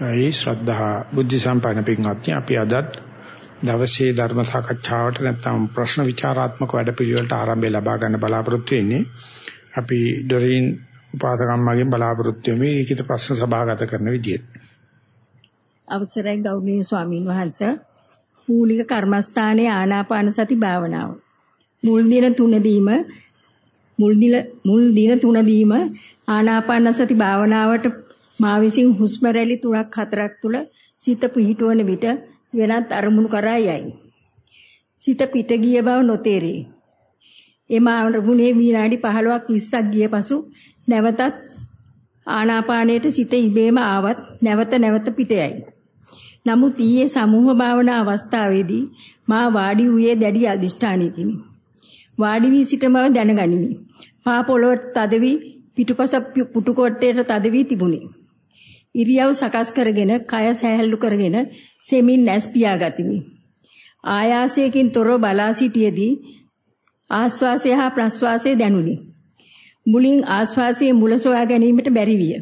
ඒ ශ්‍රද්ධා බුද්ධ සම්පන්න පින්වත්නි අපි අදත් දවසේ ධර්ම සාකච්ඡාවට නැත්නම් ප්‍රශ්න විචාරාත්මක වැඩපිළිවෙලට ආරම්භය ලබා ගන්න බලාපොරොත්තු වෙන්නේ. අපි ඩොරින් උපාසකම්මගෙන් බලාපොරොත්තු වෙමි ලිඛිත ප්‍රශ්න සභාගත කරන විදියට. අවසරයි ගෞරවනීය ස්වාමින් වහන්සේ. මූලික කර්මස්ථානයේ ආනාපාන සති භාවනාව. මුල් දින තුනදීම මුල් දින මුල් දින තුනදීම ආනාපාන සති භාවනාවට මා විසින් හුස්ම රැලි 3ක් 4ක් තුල සිත පිහිටවන විට වෙනත් අරමුණු කරා යයි. සිත පිට ගිය බව නොතේරේ. එම අරමුණේ විනාඩි 15ක් 20ක් ගිය පසු නැවතත් ආනාපානයට සිත ඉබේම ආවත් නැවත නැවත පිට යයි. නමුත් ඊයේ සමූහ භාවනා අවස්ථාවේදී මා වාඩි වූයේ දැඩි අදිෂ්ඨානයකිනි. වාඩි වී සිට බව දැනගනිමි. පා පොළොවට තද වී පිටුපස පුටු කොට්ටේට තද වී තිබුණි. ඉරියව් සකස් කරගෙන කය සැහැල්ලු කරගෙන සෙමින් නැස් පියාගතිමි. ආයාසයෙන් තොරව බලා සිටියේදී ආස්වාසය හා ප්‍රස්වාසය දැනුනි. මුලින් ආස්වාසයේ මුල සොයා ගැනීමට බැරි විය.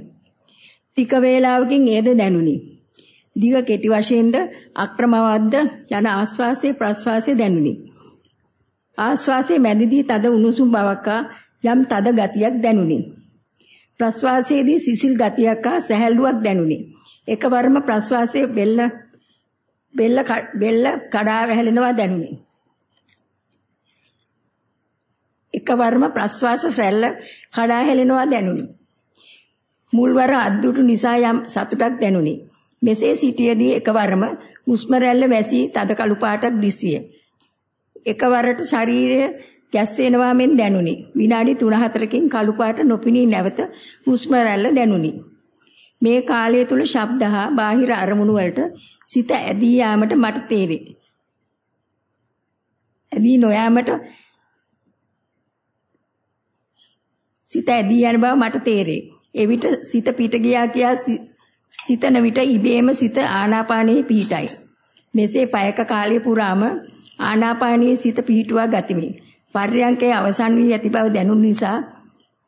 ටික වේලාවකින් එයද දැනුනි. දිග කෙටි වශයෙන්ද අක්‍රමවත්ද යන ආස්වාසයේ ප්‍රස්වාසයේ දැනුනි. ආස්වාසයේ මැදදී තද උණුසුම් බවක් යම් තද ගතියක් දැනුනි. ප්‍රස්වාසයේදී සිසිල් ගතියක් හා සැහැල්ලුවක් දැනුනි. එකවරම ප්‍රස්වාසයේ බෙල්ල බෙල්ල බෙල්ල කඩා වැහෙලෙනවා දැනුනි. එකවරම ප්‍රස්වාස රැල්ල කඩා හැලෙනවා දැනුනි. මුල්වර අද්දුටු නිසා යම් සතුටක් දැනුනි. මෙසේ සිටියේදී එකවරම හුස්ම රැල්ල වැසී තද කළු පාටක් දිස්විය. එකවරට ශරීරය ගැස්සෙනවා මෙන් දැනුනි. විනාඩි 3-4කින් කළු පාට නොපිනී නැවත හුස්ම රැල්ල දැනුනි. මේ කාලය තුල ශබ්ද හා බාහිර අරමුණු වලට සිත ඇදී යාමට මට තේරේ. ඇදී නොයාමට සිත ඇදී යන බව මට තේරේ. එවිට සිත පිට ගියා කියා සිතන විට ඉබේම සිත ආනාපානයේ පිහිටයි. මෙසේ පයක කාලය පුරාම ආනාපානයේ සිත පිහිටුවා ගතිමි. පර්යංකයේ අවසන් වී ඇති බව දැනුන නිසා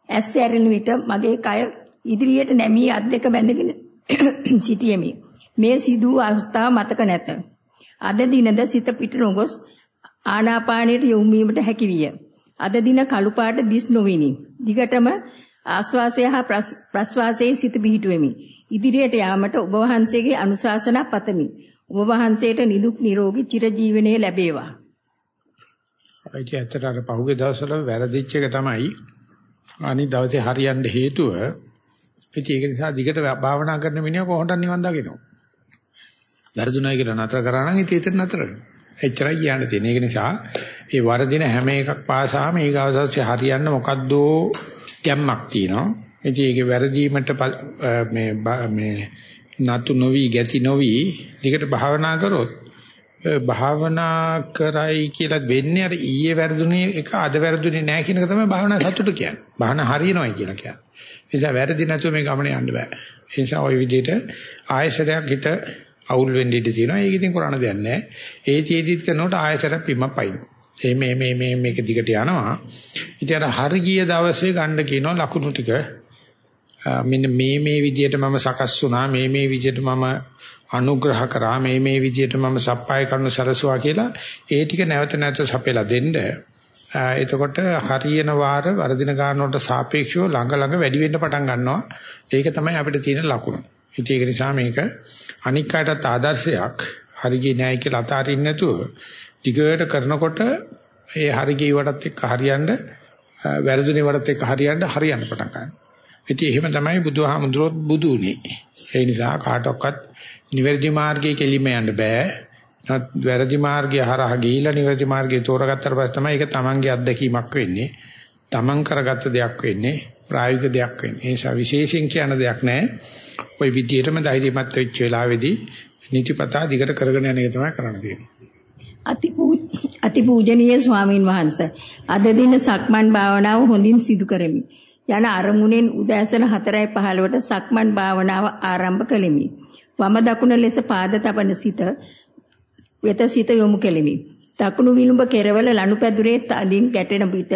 ඇස් ඇරෙන විට මගේ කය ඉදිරියට නැමී අත් දෙක බැඳගෙන සිටියෙමි. මේ සිදු අවස්ථාව මතක නැත. අද දිනද සිත පිට නොගොස් ආනාපානයට යොමු වීමට හැකි විය. අද දින කළු පාට දිස් නොවිනි. දිගටම ආස්වාසය හා ප්‍රස්වාසයේ සිත පිහිටුවෙමි. ඉදිරියට යාමට ඔබ වහන්සේගේ අනුශාසනා පතමි. ඔබ වහන්සේට නිදුක් නිරෝගී චිරජීවනයේ ලැබේවා. ඒක ඇත්තට අර පහුගිය දවස්වල වැරදිච්ච එක තමයි අනිත් දවසේ හරියන්න හේතුව. ඉතින් ඒක නිසා දිගට භාවනා කරන මිනිහා කොහොමද නිවන් දකිනවා? වැරදුණයි කියලා නතර කරා නම් ඉතින් එතන නතර වෙනවා. එච්චරයි කියන්න තියෙන්නේ. ඒක නිසා ඒ වරදින හැම එකක් පාසාම ඊගවසස්සේ හරියන්න මොකද්ද ගැම්මක් තියෙනවා. ඉතින් ඒකේ වැරදීමට මේ මේ නතු නොවි ගැති නොවි දිගට භාවනා කරොත් භාවනා කරයි කියලා වෙන්නේ අර ඊයේ වැරදුනේ එක අද වැරදුනේ නැහැ කියන එක තමයි භාවනා සතුට කියන්නේ. භාවනා හරියනවායි කියලා කියන්නේ. ඒ නිසා වැරදි නැතුව මේ ගමනේ යන්න බෑ. ඒ නිසා ওই විදිහට ආයශරයක් හිත අවුල් වෙන්න ඉඩ තියෙනවා. ඒක ඉතින් කරන්න දෙයක් නැහැ. ඒ තියේදිත් කරනකොට ආයශරයක් පිම්මක් පයින්. ඒ මේ මේ මේ මේක දිගට යනවා. ඉතින් අර හරි ගිය දවසේ ගන්න කියනවා ලකුණු ටික. මෙන්න මේ මේ විදිහට මම සකස් වුණා. මේ මේ විදිහට මම අනුග්‍රහ කරා මේ මේ විදියට මම සප්පාය කරන සරසුවා කියලා ඒ ටික නැවත නැවත සපයලා දෙන්න. එතකොට හරියන වාර වර්ධින ගන්නවට සාපේක්ෂව ළඟ ළඟ වැඩි වෙන්න පටන් ගන්නවා. ඒක තමයි අපිට තියෙන ලකුණ. ඉතින් ඒක නිසා මේක අනික් කාටත් ආදර්ශයක්. හරියන්නේ නැහැ කියලා අතාරින්න නැතුව ටිකට කරනකොට ඒ හරියගේ වටත් එක්ක හරියන්න වැරදුනේ වටත් එක්ක හරියන්න හරියන්න පටන් ගන්නවා. ඉතින් එහෙම තමයි බුදුහාමුදුරුවෝ බුදු උනේ. ඒ නිසා කාටවත් නිවැරදි මාර්ගයේ කෙලිම යන්න බෑ. නත් වැරදි මාර්ගය හරහා ගිහිලා නිවැරදි මාර්ගය තෝරගත්තට පස්සේ තමයි ඒක තමන්ගේ අත්දැකීමක් වෙන්නේ. තමන් කරගත්ත දෙයක් වෙන්නේ. ප්‍රායෝගික දෙයක් වෙන්නේ. ඒ නිසා විශේෂයෙන් කියන දෙයක් නැහැ. ওই විදිහටම ධෛර්යමත් වෙච්ච වෙලාවේදී නිතිපතා දිගට කරගෙන යන එක තමයි කරන්න තියෙන්නේ. අතිපූජනීය ස්වාමින් වහන්සේ අද දින සක්මන් භාවනාව හොඳින් සිදු කරමි. යන අරමුණෙන් උදෑසන 4:15ට සක්මන් භාවනාව ආරම්භ කළෙමි. වම දකුණ ලෙස පාද තබන සිත වෙත සිත යොමු කෙලිමි. දකුණු විලුඹ කෙරවල ලනුපැදුරේ තදින් ගැටෙන විට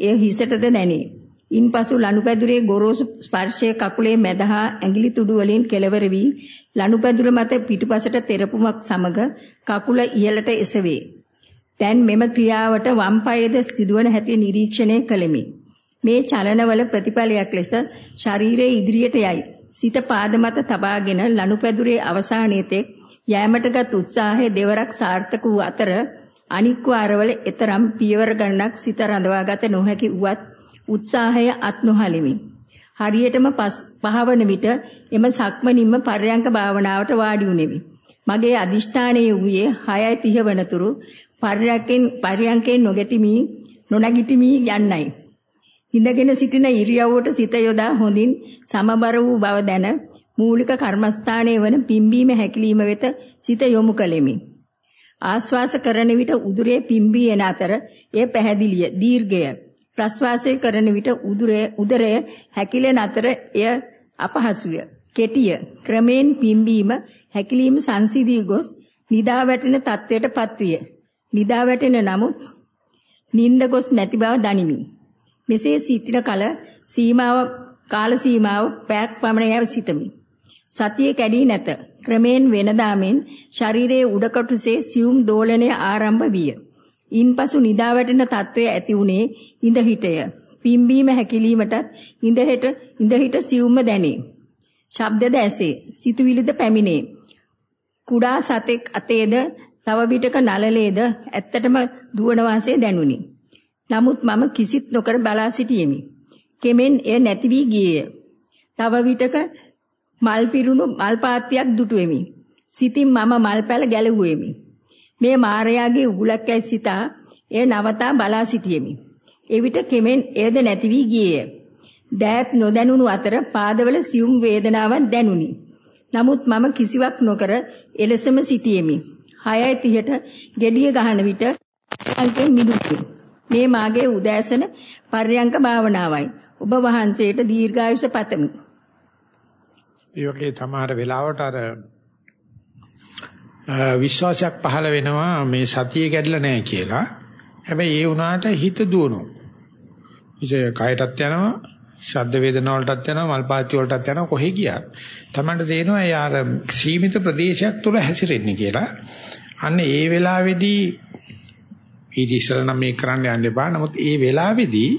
එය හිසටද දැනේ. ඉන්පසු ලනුපැදුරේ ගොරෝසු ස්පර්ශයේ කකුලේ මැද හා ඇඟිලි තුඩු වලින් කෙලවර වී ලනුපැදුර මත පිටුපසට තෙරපුමක් සමග කකුල ඉහළට එසවේ. දැන් මෙම ක්‍රියාවට වම් පායේද සිදුවන හැටි නිරීක්ෂණය කළෙමි. මේ චලනවල ප්‍රතිඵලයක් ලෙස ශරීරයේ ඉදිරියට යයි. සිත පාද මත තබාගෙන ලනුපැදුරේ අවසානයේ තෙක් යෑමටගත් උත්සාහයේ දෙවරක් සාර්ථක වූ අතර අනික් වාරවල එතරම් පියවර ගණනක් සිත රඳවාගත නොහැකි වුවත් උත්සාහය අත් නොහලිමි. හරියටම පහවන විට එම සක්මනින්ම පර්යංක භාවනාවට වාඩි වුනිමි. මගේ අදිෂ්ඨානයේ වූයේ 6:30 වනතුරු පර්යංකෙන් පර්යංකෙන් නොගැටිමි නොනගිටිමි යන්නයි. ඉඳගෙන සිටින ඉරියව්වට සිත යොදා හොඳින් සමබර වූ බව දැන මූලික කර්මස්ථානයේ වන පිම්බීම හැකිලිම වෙත සිත යොමු කළෙමි. ආස්වාස කරන විට උදුරේ පිම්බී එන අතර එය පැහැදිලිය දීර්ඝය ප්‍රස්වාසය කරන විට උදුරය උදරය හැකිලෙන අතර එය අපහසුය. කෙටිය ක්‍රමෙන් පිම්බීම හැකිලීම සංසිදී ගොස් නිදා වැටෙන තත්වයටපත් විය. නිදා වැටෙන නමුත් නිින්ද ගොස් නැති බව දනිමි. මෙසේ සිටින කල සීමාව කාල සීමාව පැයක් පමණ යව සිටමි. සතිය කැඩී නැත. ක්‍රමෙන් වෙනදාමෙන් ශරීරයේ උඩ කොටසේ සියුම් දෝලනය ආරම්භ විය. ඉන්පසු නිදා වැටෙන తත්වය ඇති වුණේ ඉඳ හිටය. පිම්බීම හැකිලීමටත් ඉඳ හෙට ඉඳ හිට සියුම්ම දැනේ. ශබ්දද ඇසේ. සිතුවිලිද පැමිණේ. කුඩා සතෙක් අතේද තව විටක නලලේද ඇත්තටම දුවන වාසේ දැනුනි. නමුත් මම කිසිත් නොකර බලා සිටියෙමි. කෙමෙන් එය නැති වී ගියේය. තව විටක මල් පිරුණු මල් පාත්තියක් දුටුවෙමි. සිතින් මම මල් පැල ගැලවුවෙමි. මේ මාරයාගේ උගුලක් ඇයි සිතා එය නවතා බලා සිටියෙමි. එවිට කෙමෙන් එයද නැති වී ගියේය. දෑත් නොදැනුණු අතර පාදවල සියුම් වේදනාවක් දැනුනි. නමුත් මම කිසිවක් නොකර එලෙසම සිටියෙමි. 6:30ට gediya ගහන විට අල්කෙන් මිදුණි. මේ මාගේ උදෑසන පර්යංක භාවනාවයි. ඔබ වහන්සේට දීර්ඝායුෂ පතමි. ඒ වගේ සමහර වෙලාවට අර විශ්වාසයක් පහළ වෙනවා මේ සතිය කැඩලා නැහැ කියලා. හැබැයි ඒ වුණාට හිත දුවනවා. ඉතින් කයටත් යනවා, ශබ්ද වේදනා වලටත් යනවා, මල්පාති වලටත් යනවා කොහෙ ගියත්. Tamanට තේරෙනවා ඒ අර සීමිත ප්‍රදේශයක් තුල හැසිරෙන්නේ කියලා. අන්න ඒ වෙලාවේදී ඊට ඉස්සර නම් මේ කරන්න යන්න එපා. නමුත් ඒ වෙලාවේදී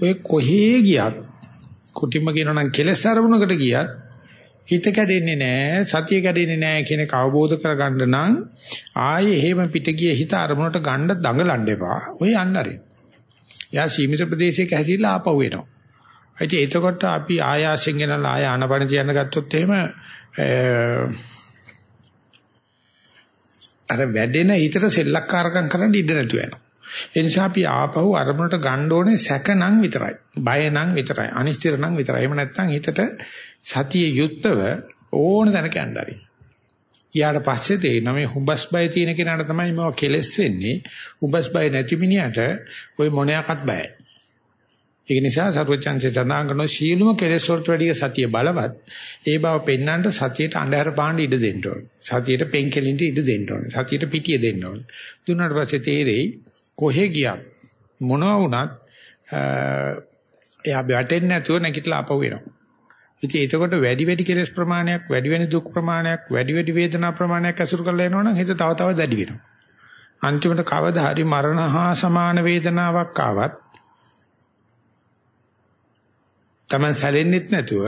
ඔය කොහේ ගියත් කුටිම කියනවා නම් කෙලස් අරමුණකට ගියත් හිත කැඩෙන්නේ නැහැ සතිය කැඩෙන්නේ නැහැ කියන එක අවබෝධ කරගන්න නම් ආයේ එහෙම පිට ගිය හිත අරමුණට ගන්න දඟලන්න එපා. ඔය යන්නරින්. යා සීමිත ප්‍රදේශයක හැසිරලා ආපහු එනවා. ඒ එතකොට අපි ආයාසයෙන් ගෙනලා ආය ආනපන තියන්න ගත්තොත් එහෙම අර වැඩෙන හිතට සෙල්ලක්කාරකම් කරන්න ඉඩ නැතු වෙනවා. ඒ නිසා අපි ආපහු අරමුණට ගන්න ඕනේ සැකනම් විතරයි. බය නම් විතරයි. අනිශ්චිත නම් විතරයි. එහෙම නැත්නම් හිතට සතිය යුක්තව ඕන තැනක යන්නරි. ඊට පස්සේ තේිනවා මේ හුඹස් බය තියෙන කෙනාට තමයි මේවා කෙලස් වෙන්නේ. හුඹස් බය නැති මිනිහට ওই මොනයක්වත් බයයි. ඒක නිසා සරුවචන්සේ සඳහන් කරන සීලුම කෙලෙස් වලට වැඩිය සතිය බලවත්. ඒ බව පෙන්වන්නට සතියට අඳුර පාන්න ඉඩ දෙන්න ඕනේ. සතියට පෙන්කෙලින්ට ඉඩ දෙන්න ඕනේ. සතියට පිටිය දෙන්න ඕනේ. දුන්නාට පස්සේ තේරෙයි කොහෙ ගියත් මොනවා වුණත් එයා වැටෙන්නේ නැතුව නැගිටලා ආපහු එනවා. ඉතින් එතකොට වැඩි වැඩි කෙලස් ප්‍රමාණයක් වැඩි වෙන දුක් ප්‍රමාණයක් වැඩි වැඩි වේදනා ප්‍රමාණයක් අසුරු කරලා එනවනම් හිත තව තව දැඩි වෙනවා. අන්තිමට කවදා හරි මරණ හා සමාන වේදනාවක් ආවත් Taman සැලෙන්නෙත් නැතුව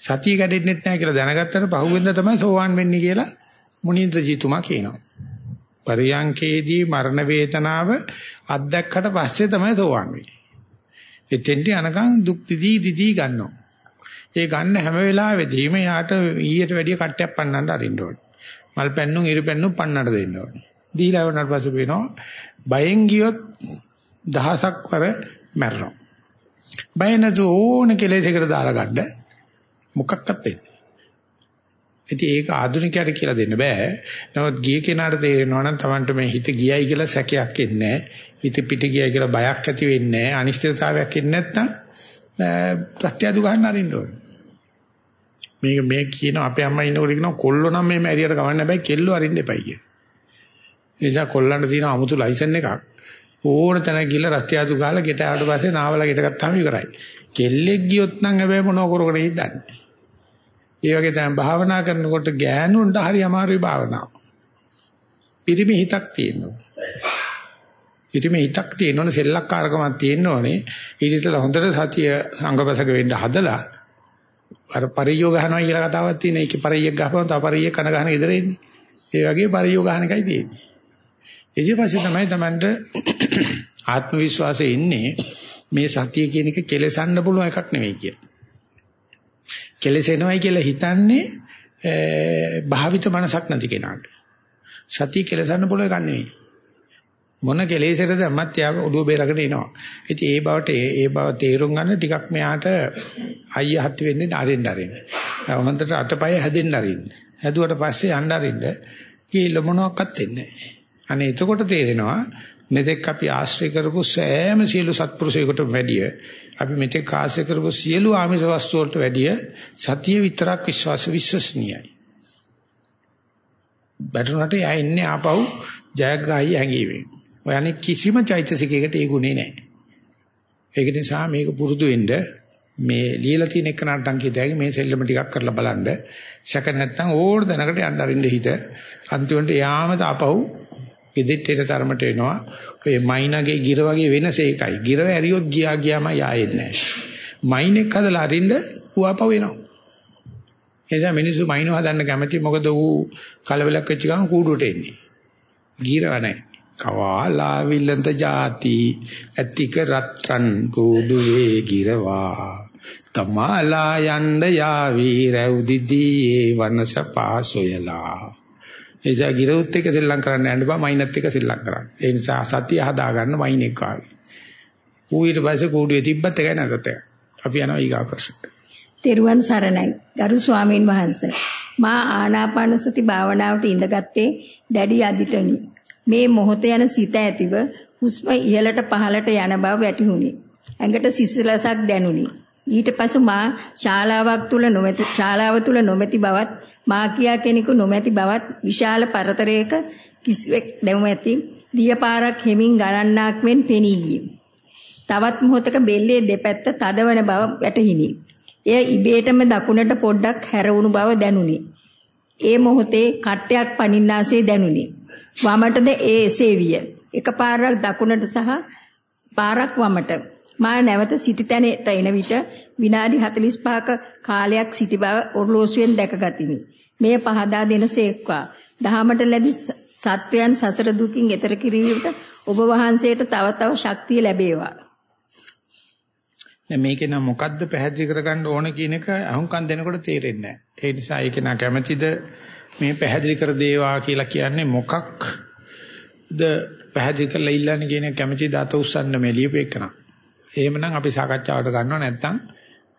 සතිය කැඩෙන්නෙත් නැහැ කියලා දැනගත්තට පහුවෙන්ද තමයි සෝවාන් වෙන්නේ කියලා මුනිంద్రජීතුමා කියනවා. පරියංකේදී මරණ වේදනාව අත්දැක්කට පස්සේ තමයි සෝවාන් වෙන්නේ. එතෙන්ට යනකම් දුක් දිදී දිදී ගන්නවා. ඒ ගන්න හැම වෙලාවෙදීම යාට ඊට වැඩිය කට්ටයක් පන්නන්න අරින්න ඕනේ. මල් පැන්නුම් ඉරි පැන්නුම් පන්නන්න දෙන්න ඕනේ. දීලා වුණාට පස්සේ වෙනවා බයෙන් ගියොත් දහසක් වර මැරෙනවා. බය නැතු ඕන කෙලෙසයකට දාලා ගන්න මොකක්වත් වෙන්නේ. ඉතින් ඒක ආධුනිකයට කියලා දෙන්න බෑ. නමුත් ගිය කෙනාට තේරෙනවා නම් Tamanට මේ හිත ගියයි කියලා සැකයක් එන්නේ හිත පිට ගියයි කියලා බයක් ඇති වෙන්නේ නැහැ. අනිශ්චිතතාවයක් එන්නේ නැත්නම් ප්‍රත්‍යadu ගන්න අරින්න ඕනේ. මේක මේ කියන අපේ අම්මා ඉන්නකොට කියනවා කොල්ලෝ නම් මේ මැරියට කවන්න බෑ කෙල්ලෝ අරින්න එපයි කියන. ඒ නිසා කොල්ලන්ට තියෙන 아무තු ලයිසන් එකක් ඕන තැන ගිහලා රත්යාදු ගහලා ගෙට ආවට පස්සේ නාවලා ගෙට ගත්තාම ඉවරයි. කෙල්ලෙක් ගියොත් නම් හැබැයි මොනව කර කර ඉඳන්නේ. ඒ වගේ තමයි භාවනා කරනකොට ගෑනුන්ට හරි අමාරුයි භාවනාව. පිරිමි හිතක් තියෙනවා. පිරිමි හිතක් තියෙනවනේ සෙල්ලක්කාරකමක් තියෙනවනේ. ඊට ඉස්සෙල්ලා හොඳට සතිය අංගපසක වෙන්න හදලා අර පරියෝ ගහනවා කියලා කතාවක් තියෙන. ඒකේ පරියක් ගහපුවම තව පරියක් කන ගහන ඉදර එන්නේ. ඒ වගේ පරියෝ ගහන එකයි තියෙන්නේ. ඊට පස්සේ තමයි Tamanට ආත්ම විශ්වාසය ඉන්නේ මේ සතිය කියන එක කෙලසන්න පුළුවන් එකක් නෙවෙයි කිය. කෙලසෙනවයි කියලා හිතන්නේ භාවිත මනසක් නැති කෙනාට. සතිය කෙලසන්න පුළුවන් එකක් නෙවෙයි. මොන කෙලෙසට දැම්මත් යාව ඔළුව බේරගෙන එනවා. ඉතින් ඒ බවට ඒ බව තේරුම් ගන්න ටිකක් මෙයාට අයිය හත් වෙන්නේ අරින්න අරින්න. හොඳට අතපය හැදෙන්න අරින්න. හැදුවට පස්සේ යන්න අරින්න කීල මොනවත් වෙන්නේ නැහැ. අනේ එතකොට තේරෙනවා මෙතෙක් අපි ආශ්‍රය කරපු සෑම සියලු සත්පුරුෂයෙකුට වැඩිය අපි මෙතෙක් ආශ්‍රය කරපු සියලු ආමිෂ වස්තු වලට වැඩිය සතිය විතරක් විශ්වාස විශ්වසනීයයි. බැටරනට යා ඉන්නේ ආපහු ජයග්‍රාහී හැංගීමේ. ඔය අනෙක් කිසිම චෛතසිකයකට ඒ ගුණේ නැහැ. ඒක නිසා මේක පුරුදු වෙන්න මේ লীලා තියෙන එක නට්ටම් කියදැයි මේ සෙල්ලම ටිකක් කරලා බලන්න. සැක නැත්තම් ඕන දැනකට යන්න අරින්න හිත. අන්තිමට යාම තාපහු ඉදිරියට තරමට එනවා. ඔය මයින්ගේ ගිර වගේ වෙනස ඒකයි. ගිරව ඇරියොත් ගියා ගියාම යායෙන්නේ නැහැ. මයින්ෙක් හදලා අරින්න ඌවපව වෙනවා. එනිසා මිනිස්සු මයින්ව හදන්න කැමති මොකද ඌ කලබලක් වෙච්ච ගමන් කූඩුවට එන්නේ. ගිරව නැහැ. කවාලා විලඳ ಜಾති ඇතික රත්රන් කූඩුවේ ගිරවා තමාලා යන්න යාවි රැව්දිදී වනස පාසොයලා එසා ගිරවුත් එක සෙල්ලම් කරන්න යන්න බා මයින්ත් එක සෙල්ලම් කරන්න. ඒ නිසා සතිය හදා ගන්න මයින් එක ආවේ. ඌ ඊට පස්සේ කූඩුවේ තිබ්බත් එකයි නැතත් එකයි. අපි යනවා ඊගා ප්‍රශ්නට. තෙරුවන් සරණයි. ගරු ස්වාමීන් වහන්සේ. මා ආනාපාන සති භාවනාවට ඉඳගත්තේ දැඩි අදිටනි. මේ මොහොත යන සිත ඇතිව හුස්ම ඉහළට පහළට යන බව වැටහුණි. ඇඟට සිසිලසක් දැනුනි. ඊට පසු මා ශාලාවක් තුල නොමැති ශාලාව තුල නොමැති බවත් මා කියා කෙනෙකු නොමැති බවත් විශාල පරතරයක කිසිවෙක් නැවැති දියපාරක් හෙමින් ගණන්නාක් මෙන් පෙනී ගියේ. තවත් මොහොතක බෙල්ලේ දෙපැත්ත තදවන බව වැටහිණි. එය ඉබේටම දකුණට පොඩ්ඩක් හැරවුණු බව දැනුනි. ඒ මොහොතේ කට්ටයක් පනින්නාසේ දැනුනි. වමටද ඒ එසේ විය. එකපාරක් දකුණට සහ පාරක් වමට. මා නැවත සිටි තැනට එන විට විනාඩි 45ක කාලයක් සිටි බව ඔර්ලෝසුවෙන් දැකගතිමි. මෙය පහදා දෙනසේක්වා. දහමට ලැබි සත්වයන් සසර දුකින් එතර කිරීමට ඔබ වහන්සේට තව තව ශක්තිය ලැබේවා. දැන් මේකේ නම් මොකද්ද පැහැදිලි කරගන්න ඕන කියන එක අහුම්කම් දෙනකොට තේරෙන්නේ නැහැ. ඒ නිසා ඒක නා කැමැතිද මේ පැහැදිලි කර දේවා කියලා කියන්නේ මොකක්ද පැහැදිලි කරලා ඉල්ලන්නේ කියන කැමැති දත උස්සන්න මේ ලියපෙකන. එහෙමනම් අපි සාකච්ඡාවට ගන්නව නැත්නම්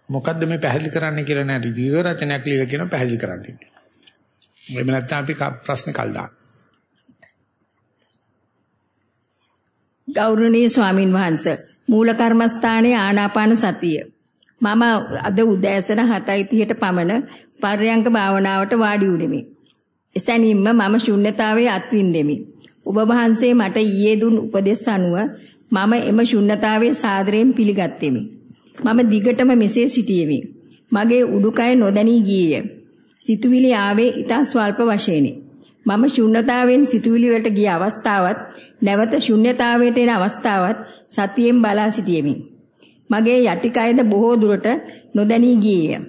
මොකද්ද මේ පැහැදිලි කරන්න කියලා නෑ දීර්ඝ රචනයක් ලියලා කියන පැහැදිලි කරන්න. එහෙම නැත්නම් අපි ප්‍රශ්න කල් දාන්න. ගෞරවනීය ස්වාමින් වහන්සේ මූල කර්මස්ථානයේ ආනාපාන සතිය මම අද උදෑසන 7:30ට පමණ පර්යංක භාවනාවට වාඩි වුනිමි. එසැනින්ම මම ශුන්්‍යතාවයේ අත්විඳෙමි. ඔබ වහන්සේ මට ඊයේ දුන් උපදෙස් අනුව මම එම ශුන්්‍යතාවයේ සාදරයෙන් පිළිගත්තෙමි. මම දිගටම මෙසේ සිටියෙමි. මගේ උඩුකය නොදැනී ගියේය. සිතුවිලි ආවේ ඊට ස්වල්ප වශයෙනි. මම ශුන්්‍යතාවයෙන් සිතුවිලි වලට ගිය අවස්ථාවත් නැවත ශුන්්‍යතාවයට එන අවස්ථාවත් සතියෙන් බලා සිටියෙමි. මගේ යටිකයද බොහෝ දුරට නොදැනී ගියේය.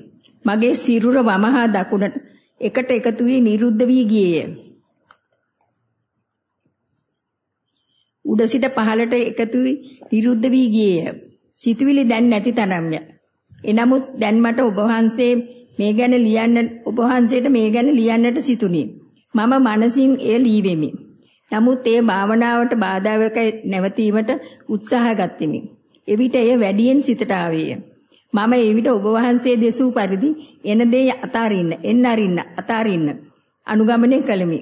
මගේ සිරුර වමහා දකුණට එකට එකතු වී නිරුද්ධ වී ගියේය. උඩ සිට පහළට එකතු වී නිරුද්ධ වී ගියේය. සිතුවිලි දැන් නැති තරම්ය. එනමුත් දැන් මට ඔබ වහන්සේ මේ ගැන ලියන්න ඔබ වහන්සේට මේ ගැන ලියන්නට සිතුනි. මම මනසින් එය ලීවෙමි. නමුත් ඒ භාවනාවට බාධාවක නැවතීමට උත්සාහ ගත්ෙමි. එවිට එය වැඩියෙන් සිතට ආවේය. මම එවිට ඔබ වහන්සේ දෙසූ පරිදි එන දේ අතාරින්න, එන්න අරින්න, අතාරින්න අනුගමනය කළෙමි.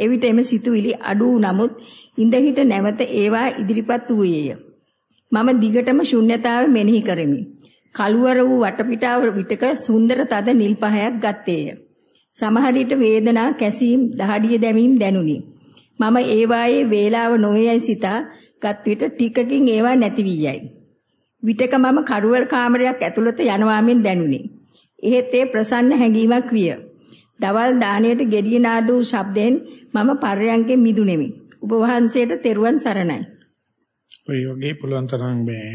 එවිට එම සිතුවිලි අඩු නමුත් ඉඳහිට නැවත ඒවා ඉදිරිපත් වූයේය. මම දිගටම ශුන්්‍යතාව මෙනෙහි කරමි. කළුවර වූ වටපිටාව විටක සුන්දර තද නිල් පහයක් ගත්තේය. සමහර විට වේදනා කැසීම් දහඩිය දැමීම් දැනුනි. මම ඒවායේ වේලාව නොවේයි සිතා ගත් විට ටිකකින් ඒවා නැති වී යයි. විටක මම කරුවල් කාමරයක් ඇතුළත යනවා මෙන් දැනුනි. එහෙත් ඒ ප්‍රසන්න හැඟීමක් විය. දවල් දාණයට gediya නාද වූ ශබ්දයෙන් මම පර්යංකෙන් මිදුනේමි. ඔබ වහන්සේට තෙරුවන් සරණයි. ඔය වගේ පුළුවන් තරම් මේ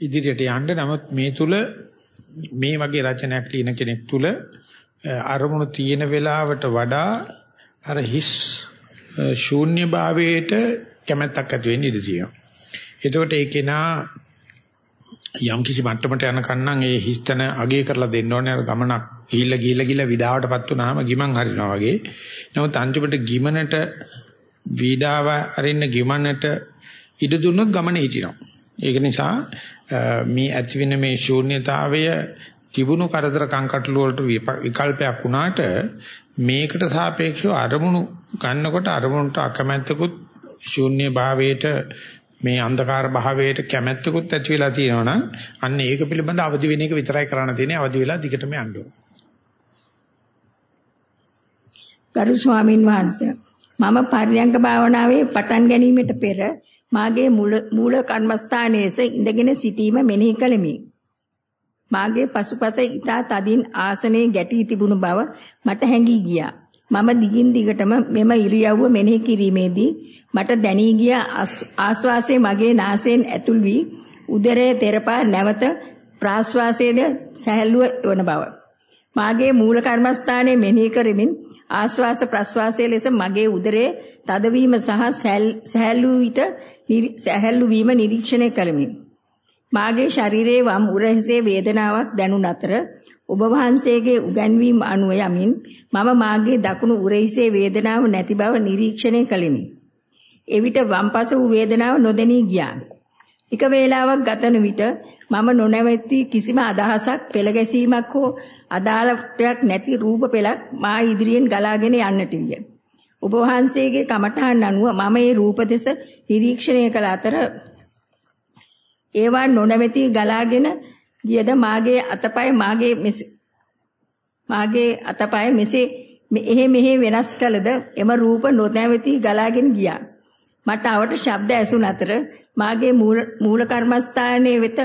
ඉදිරියට යන්න නමුත් මේ තුල මේ වගේ රචනයක් ලියන කෙනෙක් තුල අරමුණු තියෙන වෙලාවට වඩා අර හිස් ශූන්‍ය භාවයට කැමැත්තක් ඇති වෙන්න ඉඩ තියෙනවා. එතකොට ඒ කෙනා යම් කිසි මට්ටමකට යන කන්නම් ඒ හිස්තන අගේ කරලා දෙන්න ඕනේ අර ගමනක් ගිහිල්ලා ගිහිල්ලා ගිහිල්ලා විඩාවටපත් වුනහම ගිමන් හරිනවා වගේ. නමුත් අන්තිමට ගිමනට වීඩාව අරින්න ගිමනට ඉඩ දුන්නොත් ගමන හිටිනවා. ඒක නිසා මේ ඇතිවෙන මේ ශූන්‍යතාවය තිබුණු කරදර කංකටළු වලට විකල්පයක් වුණාට මේකට සාපේක්ෂව අරමුණු ගන්නකොට අරමුණට අකමැත්තකුත් ශූන්‍ය භාවයට මේ අන්ධකාර භාවයට කැමැත්තකුත් ඇති වෙලා තියෙනවනම් අන්න ඒක පිළිබඳ අවදි වෙන එක විතරයි කරන්න තියෙන්නේ අවදි වෙලා දිගටම යන්න ඕන. ගරු ස්වාමින් වහන්සේ මම පර්යංක භාවනාවේ පටන් ගැනීමට පෙර මාගේ මූල කර්මස්ථානයේස ඉඳගෙන සිටීම මෙනෙහි කළෙමි. මාගේ පසුපස ඊතා තදින් ආසනයේ ගැටී තිබුණු බව මට හැඟී ගියා. මම දිගින් දිගටම මෙම ඉරියව්ව මෙනෙහි කිරීමේදී මට දැනී ගිය ආස්වාසයේ මගේ නාසයෙන් ඇතුල් වී උදරයේ තෙරපා නැවත ප්‍රාශ්වාසයේ සැහැල්ලුව වන බව. මාගේ මූල කර්මස්ථානයේ මෙනෙහි කරමින් ආශ්වාස ප්‍රශ්වාසයේ ලෙස මගේ උදරයේ තදවීම සහ සැහැල්ලු විට සැහැල්ලු වීම නිරීක්ෂණය කළෙමි. මාගේ ශරීරයේ වම් උරහිසේ වේදනාවක් දැනුන අතර ඔබ වහන්සේගේ උගන්වීම් අනුව යමින් මම මාගේ දකුණු උරහිසේ වේදනාව නැති බව නිරීක්ෂණය කළෙමි. එවිට වම්පස වූ වේදනාව නොදැනී ගියා. එක වේලාවක් ගතන විට මම නොනැවති කිසිම අදහසක් පෙළ ගැසීමක් හෝ අදාළත්වයක් නැති රූප පෙළක් මා ඉදිරියෙන් ගලාගෙන යන්නට විය. ඔබ වහන්සේගේ කමඨහන් අනුව මම මේ රූප දෙස නිරීක්ෂණය කළ අතර ඒවා නොනැවති ගලාගෙන ගියද මාගේ අතපය මාගේ මාගේ අතපය මෙසේ එහෙ මෙහෙ වෙනස් කළද එම රූප නොනැවති ගලාගෙන ගියා. මට අවට ශබ්ද ඇසුන අතර මාගේ මූල කර්මස්ථානයේ වෙත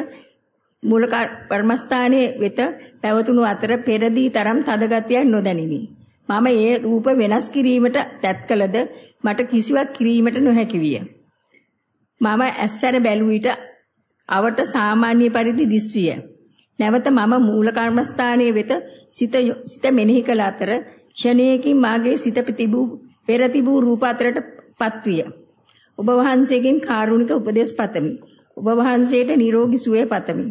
මූල කර්මස්ථානයේ වෙත පැවතුණු අතර පෙරදී තරම් තද ගතියක් නොදැනිනි. මම ඒ රූප වෙනස් කිරීමට තැත් කළද මට කිසිවක් කිරීමට නොහැකි විය. මම ඇස්සර බැලුව විට අවට සාමාන්‍ය පරිදි දිස්විය. නැවත මම මූල කර්මස්ථානයේ වෙත සිත සිත මෙනෙහි කළ අතර ක්ෂණයකින් මාගේ සිත තිබූ පෙර තිබූ රූප අතරටපත් විය. ඔබ වහන්සේගෙන් කාරුණික උපදේශ පතමි. ඔබ වහන්සේට නිරෝගී සුවය පතමි.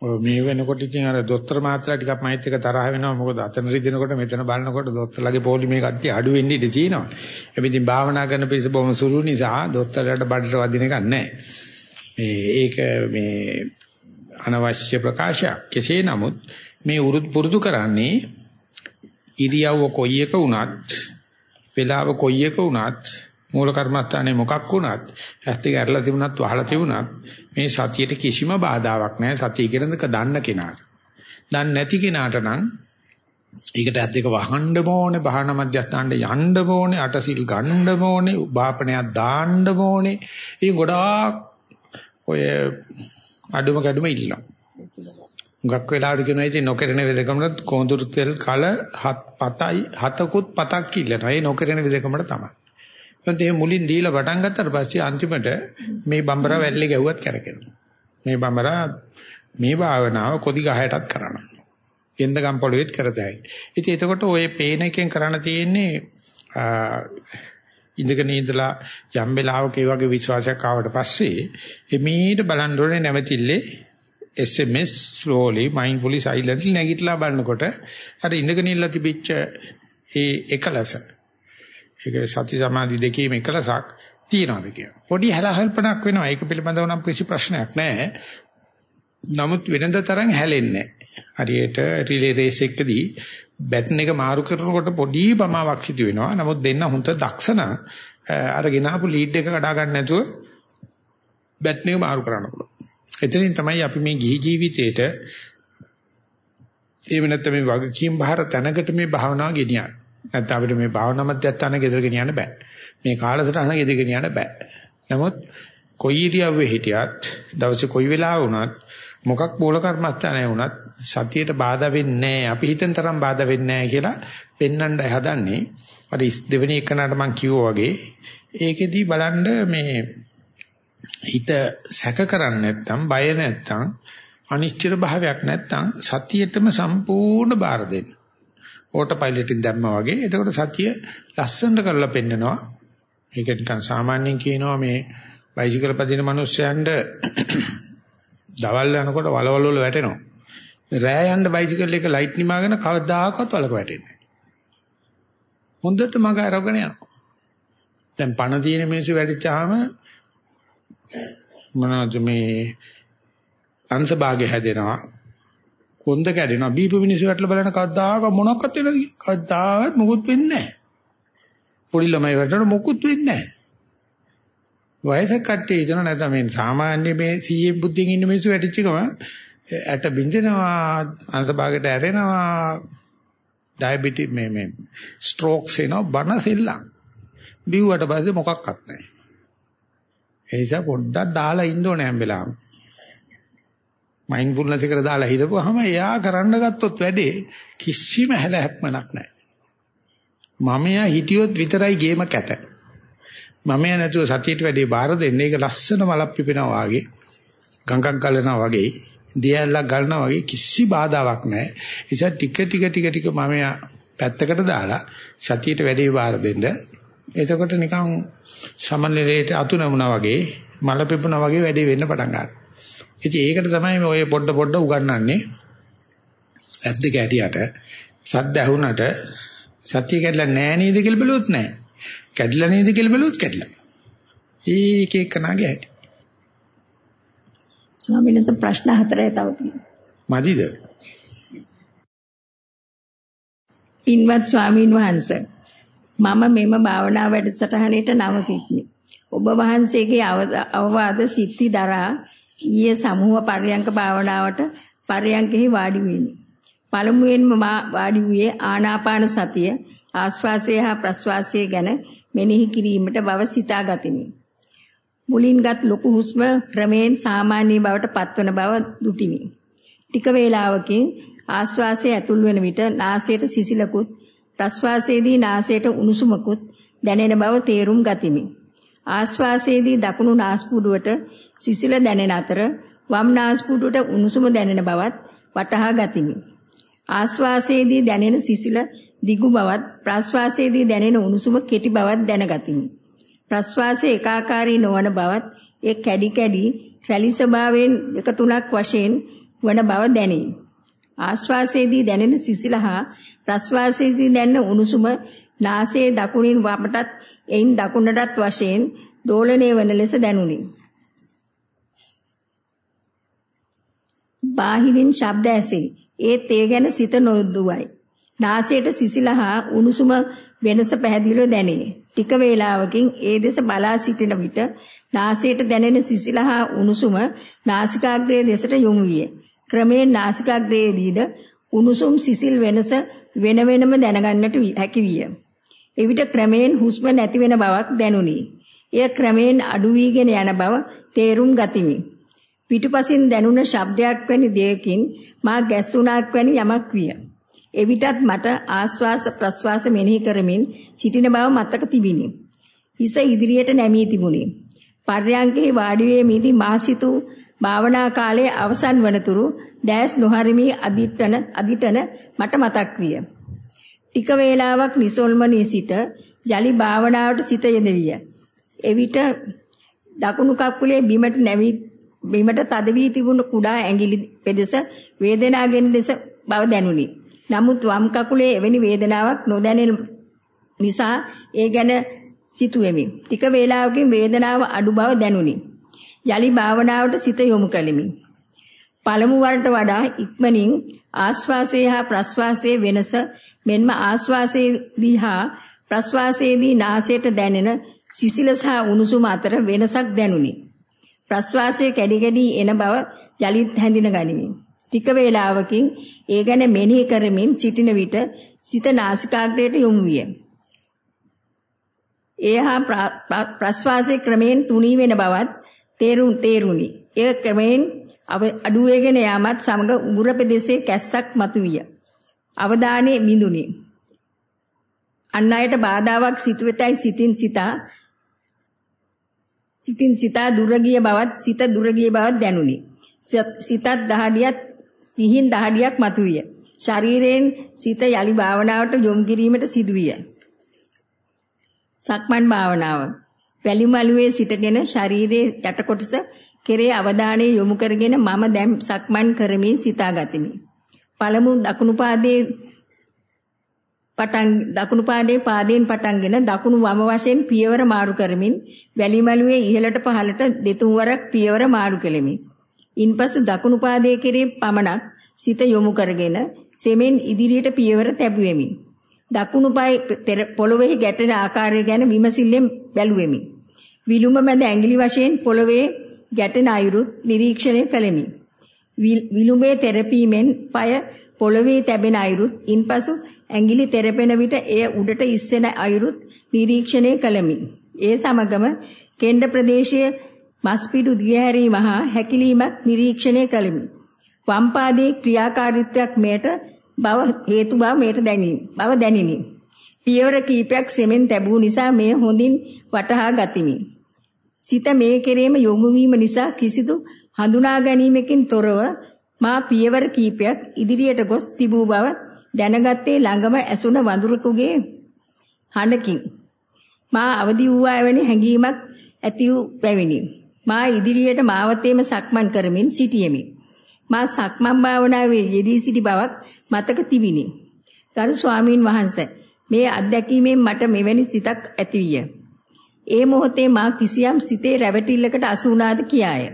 ඔය මේ වෙනකොට ඉතින් අර දොස්තර මාත්‍රා ටිකක් මයිත් එක තරහ වෙනවා මොකද අතන රිදෙනකොට මෙතන බලනකොට දොස්තරලගේ පොලිමේ කට්ටිය අඩු වෙන්න ඉඩ තියෙනවා. එමෙ ඉතින් භාවනා කරන පිරිස බොහොම සුළු නිසා දොස්තරලට බඩට වදින එකක් නැහැ. ඒක මේ අනවශ්‍ය ප්‍රකාශයක්. කෙසේ නමුත් මේ පුරුදු කරන්නේ ඉරියව්ව කොයි එක වුණත් වේලාව කොයි එක වුණත් මූල කර්මස්ථානේ මොකක් වුණත් ඇස් දෙක ඇරලා තිබුණත් වහලා තිබුණත් මේ සතියට කිසිම බාධාවක් නැහැ සතිය කියනදක දන්න කෙනාට. දන්නේ නැති කෙනාට නම් ඒකට ඇස් දෙක වහන්න ඕනේ බහන මධ්‍යස්ථානට යන්න ඕනේ අටසිල් ගන්න ඕනේ උපාපනයක් දාන්න ඕනේ. ඉතින් ගොඩාක් ඔය අඩුම කැඩුම ඉල්ලනවා. ගක් වෙලාවට කියනවා ඉතින් නොකරන වෙදකමට කොඳුරු තෙල් කල හත් පතයි හතකුත් පතක් ඉල්ලනවා. ඒ නොකරන වෙදකමට තමයි. ඒත් මේ මුලින් දීලා පටන් ගත්තට පස්සේ අන්තිමට මේ බම්බරා වැල්ලේ ගැව්වත් කරකිනවා. මේ බම්බරා මේ භාවනාව කොදි ගහයටත් කරනවා. ගෙන්දගම් පොළොවේත් කරතයි. ඉතින් එතකොට ওই පේන එකෙන් කරන්න තියෙන්නේ ඉඳගෙන ඉඳලා යම් වෙලාවක ඒ වගේ විශ්වාසයක් ආවට පස්සේ එමීට බලන්න ඕනේ නැවතිල්ලේ SMS slowly mindfully silently නැගිටලා බලනකොට අර ඉඳගෙන ඉල්ල තිබිච්ච ඒ එකලස ඒක සති සමාධි දෙකේම එකලසක් තියනවාද කියලා. පොඩි හැලහල්පණක් වෙනවා. ඒක පිළිබඳව නම් කිසි ප්‍රශ්නයක් නැහැ. නමුත් වෙනද තරම් හැලෙන්නේ නැහැ. හරියට රිලේ රේස් එකකදී බැටන් එක මාරු කරනකොට පොඩි බමාවක් සිදු වෙනවා. නමුත් දෙන්න හුඳ දක්ෂණ අර ගෙනාපු ලීඩ් එක කඩා ගන්න නැතුව බැටන් එක මාරු කරන්න පුළුවන්. එතනින් තමයි අපි මේ ගිහි ජීවිතේට එහෙම නැත්නම් මේ වගකීම් බහර තැනකට මේ භාවනාව ගෙනියන්න. නැත්නම් අපිට මේ භාවනා මධ්‍යස්ථාන ගෙදර ගෙනියන්න බෑ. මේ කාලසටහන ගෙදර ගෙනියන්න බෑ. නමුත් කොයි ඉරියව්වේ හිටියත් දවසේ කොයි වෙලාව වුණත් මොකක් මූල කර්මස්ථානය වුණත් සතියට බාධා වෙන්නේ නැහැ. අපි හිතෙන් තරම් බාධා වෙන්නේ නැහැ කියලා පෙන්වන්නයි හදන්නේ. අර දෙවෙනි එකනට මම කිව්වා වගේ ඒකෙදි බලන්න මේ හිත සැක කරන්නේ නැත්නම් බය නැත්නම් අනිශ්චිත භාවයක් නැත්නම් සතියේටම සම්පූර්ණ බාර දෙන්න. ඕටෝ පයිලට් එකෙන් දැම්මා වගේ. එතකොට සතිය ලස්සනට කරලා පෙන්නනවා. ඒක නිකන් සාමාන්‍යයෙන් කියනවා මේ බයිසිකල් පදින මිනිස්සයන්ට දවල් යනකොට වලවල වල වැටෙනවා. රෑ යන්න බයිසිකල් එක ලයිට් නිමාගෙන කවදාකවත් වලක වැටෙන්නේ නැහැ. හොඳට මග අරගෙන යනවා. දැන් පණ තියෙන මිනිස්සු වැඩිච්චාම මොනවද මේ අංශභාගය හැදෙනවා. කොන්ද කැඩෙනවා. බීපු මිනිස්සු වැටලා බලන කවදාක මොනක්වත් වෙනවද? කවදාවත් මොකුත් වෙන්නේ නැහැ. පොඩි ළමයි වැටෙනකොට මොකුත් වෙන්නේ නැහැ. වයසක කට්ටිය ඉතන නැත්නම් මේ සාමාන්‍ය මේ සීයේ බුද්ධියෙන් ඉන්න මිනිස්සු වැටිච්ච ගම ඇට බින්දෙනවා අංශභාගයට ඇරෙනවා ඩයබටික් මේ මේ ස්ට්‍රෝක්ස් එනවා බන සෙල්ලම්. බිව්වට පස්සේ මොකක්වත් නැහැ. ඒ නිසා පොඩ්ඩක් දාලා ඉන්න ඕනේ හැම වෙලාවෙම. මයින්ඩ්ෆුල්නස් එකට දාලා හිටපුවාම එයා කරන්න ගත්තොත් වැඩේ කිසිම හැලහැප්මක් නැහැ. මමයා හිටියොත් විතරයි ගේම කැත. මමයා නැතුව සතියට වැඩේ බාර දෙන්න ඒක ලස්සන මලක් පිපෙනවා වගේ ගඟක් ගලනවා වගේ දියැලක් ගලනවා වගේ කිසි බාධාවක් නැහැ. ඒ නිසා ටික ටික ටික ටික මමයා පැත්තකට දාලා සතියට වැඩේ බාර දෙන්න එතකොට නිකන් සමනලේට අතු නැමුණා වගේ මල පිපුණා වගේ වැඩේ වෙන්න පටන් ගන්නවා. ඉතින් ඒකට තමයි මේ ඔය පොඩ පොඩ උගන්වන්නේ. ඇද්ද කැටියට සද්ද ඇහුණට සත්‍ය කැඩලා නෑ නේද කියලා බැලුවොත් නෑ. කැඩලා නේද කියලා බැලුවොත් කැඩලා. ඒක එක්කනාගේ හැටි. ස්වාමීන් වහන්සේ ප්‍රශ්න හතරයි තව තියෙනවා. මදිද? පින්වත් ස්වාමීන් වහන්සේ මම මෙම භාවනා වැඩසටහනට නවතිත්මි. ඔබ වහන්සේගේ අවවාද සිත්ති දරා ඊයේ සමූහ පරයන්ක භාවනාවට පරයන්කෙහි වාඩි වෙමි. පළමුවෙන්ම මා වාඩි වූයේ ආනාපාන සතිය ආස්වාසය හා ප්‍රස්වාසය ගැන මෙනෙහි කිරීමට බව සිතා ගතිමි. මුලින්ගත් ලොකු හුස්ම ක්‍රමයෙන් සාමාන්‍ය බවට පත්වන බව දුටිමි. ටික වේලාවකින් ආස්වාසය ඇතුල් වන විට නාසයට සිසිලකුත් ප්‍රස්වාසයේදී නාසයට උණුසුමකුත් දැනෙන බව තේරුම් ගතිමි. ආස්වාසයේදී දකුණු නාස්පුඩුවට සිසිල දැනෙන අතර වම් නාස්පුඩුවට උණුසුම දැනෙන බවත් වටහා ගතිමි. ආස්වාසයේදී දැනෙන සිසිල දිගු බවත් ප්‍රස්වාසයේදී දැනෙන උණුසුම කෙටි බවත් දැනගතිමි. ප්‍රස්වාසයේ ඒකාකාරී නොවන බවත් ඒ කැඩි කැඩි රැලි ස්වභාවයෙන් එක තුනක් වශයෙන් වන බව දැනේ. ආශ්වාසයේදී දැනෙන සිසිල හා ප්‍රශ්වාසයේදී දැනෙන උණුසුම නාසයේ දකුණින් වමටත් එයින් දකුණටත් වශයෙන් දෝලණය වන ලෙස දැනුනි. බාහිරින් ශබ්ද ඇසේ. ඒත් ඒ ගැන සිත නොදුවයි. නාසයට සිසිල හා උණුසුම වෙනස පැහැදිලිව දැනේ. ටික වේලාවකින් ඒ දෙස බලා සිටින විට නාසයට දැනෙන සිසිල හා උණුසුම නාසිකාග්‍රයේ දෙසට යොමු විය. ක්‍රමයෙන් නාසිකාග්‍රයේදීද උණුසුම් සිසිල් වෙනස වෙන වෙනම දැනගන්නට හැකි විය. එවිට ක්‍රමයෙන් හුස්ම නැති වෙන බවක් දැනුනි. එය ක්‍රමයෙන් අඩු වීගෙන යන බව තේරුම් ගතිමි. පිටුපසින් දැනුණ ශබ්දයක් වැනි දෙයකින් මා ගැස්සුණාක් වැනි යමක් විය. එවිටත් මට ආස්වාස ප්‍රස්වාස මෙනෙහි කරමින් සිටින බව මතක තිබිනි. හිස ඉදිරියට නැමී තිබුණි. පර්යංකේ වාඩි වේමේදී මා සිතූ භාවනා කාලයේ අවසන් වනතුරු දැස් නොහරිමි අදිටන අදිටන මට මතක් විය. ටික වේලාවක් නිසොල්මනී සිට ජලි භාවනාවට සිත යෙදවිය. එවිට දකුණු කකුලේ බිමට නැවි බිමට තද වී තිබුණු කුඩා ඇඟිලි පෙදෙස වේදනාවෙන් දෙස බව දැනුනි. නමුත් වම් කකුලේ එවැනි වේදනාවක් නොදැනෙන නිසා ඒ ගැන සිතුවෙමි. ටික වේලාවකින් වේදනාව අඩු බව දැනුනි. යලි භාවනාවට සිත යොමු කළෙමි. පළමු වරට වඩා ඉක්මනින් ආස්වාසයේ හා ප්‍රස්වාසයේ වෙනස මෙන්ම ආස්වාසයේදී හා ප්‍රස්වාසයේදී නාසයට දැනෙන සිසිල සහ උණුසුම අතර වෙනසක් දැනුනි. ප්‍රස්වාසයේ කැඩි කැඩි එන බව යලිත් හැඳින ගනිමි. ටික වේලාවකින් ඒ ගැන මෙනෙහි කරමින් සිටින විට සිත නාසිකාග්‍රයට යොමු විය. ඒ හා ප්‍රස්වාසයේ ක්‍රමයෙන් තුනී වෙන බවත් තේරුම් තේරුණි. එය ක්‍රමෙන් අඩු වේගෙන යාමත් සමග උගුර ප්‍රදේශයේ කැස්සක් මතුවිය. අවධානයේ මිදුනි. අන් අයට බාධාවක් සිටුවෙතයි සිතින් සිතා සිතින් සිතා දුර ගිය බවත් සිත දුර ගිය බවත් දැනුනි. සිතත් දහඩියත් සිහින් දහඩියක් මතුවිය. ශරීරයෙන් සිත යලි භාවනාවට යොමු කිරීමට සිදුවිය. සක්මන් භාවනාව. වැලි මළුවේ සිටගෙන ශරීරයේ යට කොටස කෙරේ අවධානය යොමු කරගෙන මම දැන් සක්මන් කරමින් සිතාගතිමි. පළමු දකුණු පාදයේ පටන් දකුණු පාදයේ පාදයෙන් පටන්ගෙන දකුණු වම වශයෙන් පියවර මාරු කරමින් වැලි මළුවේ ඉහළට පහළට දෙතුන් වරක් පියවර මාරු කෙලිමි. ඉන්පසු දකුණු පාදයේ කෙරේ පමණක් සිත යොමු කරගෙන සෙමෙන් ඉදිරියට පියවර තැබුවෙමි. දකුණු පාය පොළොවේ ගැටෙන ආකාරය ගැන විමසිල්ලෙන් බැලුවෙමි. විලුඹ මැද ඇඟිලි වශයෙන් පොළොවේ ගැටෙන අයුරුත් නිරීක්ෂණය කළෙමි. විලුඹේ තෙරපීමෙන් পায় පොළොවේ තැබෙන අයුරුත් ඉන්පසු ඇඟිලි තෙරපෙන විට එය උඩට ඉස්සෙන අයුරුත් නිරීක්ෂණය කළෙමි. ඒ සමගම කෙන්ඩ ප්‍රදේශයේ මස්පිඩු දියහැරීම හා හැකිලීමක් නිරීක්ෂණය කළෙමි. වම් පාදයේ ක්‍රියාකාරීත්වයක් මෙයට බව හේතු බව මෙයට දැනිනි. බව දැනිනි. පියවර කීපයක් සෙමෙන් තැබූ නිසා මේ හොඳින් වටහා ගතිමි. සිත මේ කෙරේම යොමු වීම නිසා කිසිදු හඳුනා ගැනීමකින් තොරව මා පියවර කීපයක් ඉදිරියට ගොස් තිබූ බව දැනගත්තේ ළඟම ඇසුණ වඳුරෙකුගේ හඬකින්. මා අවදි වූ වැනි හැඟීමක් ඇති වූ බැවිනි. මා ඉදිරියට මාවතේම සක්මන් කරමින් සිටියෙමි. මා සක්මන් භාවනාවේ යෙදී සිටි බවක් මතක තිබිනි. ගරු ස්වාමීන් වහන්සේ මේ අත්දැකීමෙන් මට මෙවැනි සිතක් ඇතිවිය. ඒ මොහොතේ මා කිසියම් සිතේ රැවටිල්ලකට අසු වුණාද කියාය.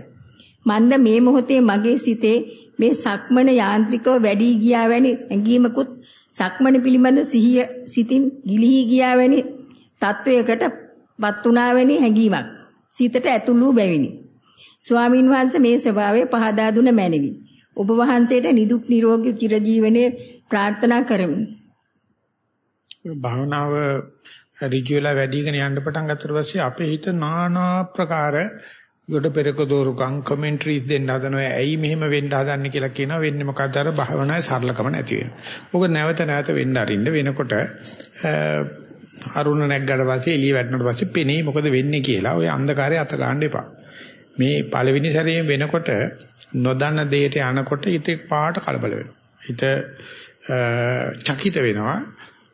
මන්ද මේ මොහොතේ මගේ සිතේ මේ සක්මන යාන්ත්‍රිකව වැඩි ගියා වැනි ඇඟීමකුත් සක්මන පිළිබඳ සිහිය සිතින් ගිලිහි ගියා වැනි තත්වයකට වත් වුණා වැනි හැඟීමක් සිතට ඇතුළු බැවිනි. ස්වාමින් වහන්සේ මේ ස්වභාවය පහදා දුන මැනවි. ඔබ වහන්සේට නිදුක් නිරෝගී චිරජීවනයේ ප්‍රාර්ථනා කරමි. භාවනාව ඍජුවලා වැඩිගෙන යන්න පටන් ගත්තට පස්සේ අපේ හිත নানা ප්‍රකාර යොඩ පෙරක දෝරුකම් කමෙන්ටරිස් දෙන්න හදනවා ඇයි මෙහෙම වෙන්න හදන්නේ කියලා කියනවා වෙන්නේ මොකද අර භාවනාවේ සරලකම නැති වෙනවා. මොකද නැවත නැවත වෙන්න අරින්න වෙනකොට අරුණ නැග්ගට පස්සේ එළිය වැටෙනකොට පස්සේ පෙනේ මොකද වෙන්නේ කියලා ඔය අන්ධකාරය අත ගන්න එපා. මේ පළවෙනි සැරේම වෙනකොට නොදන්න දෙයට යනකොට හිත පාට කලබල වෙනවා. හිත චකිත වෙනවා.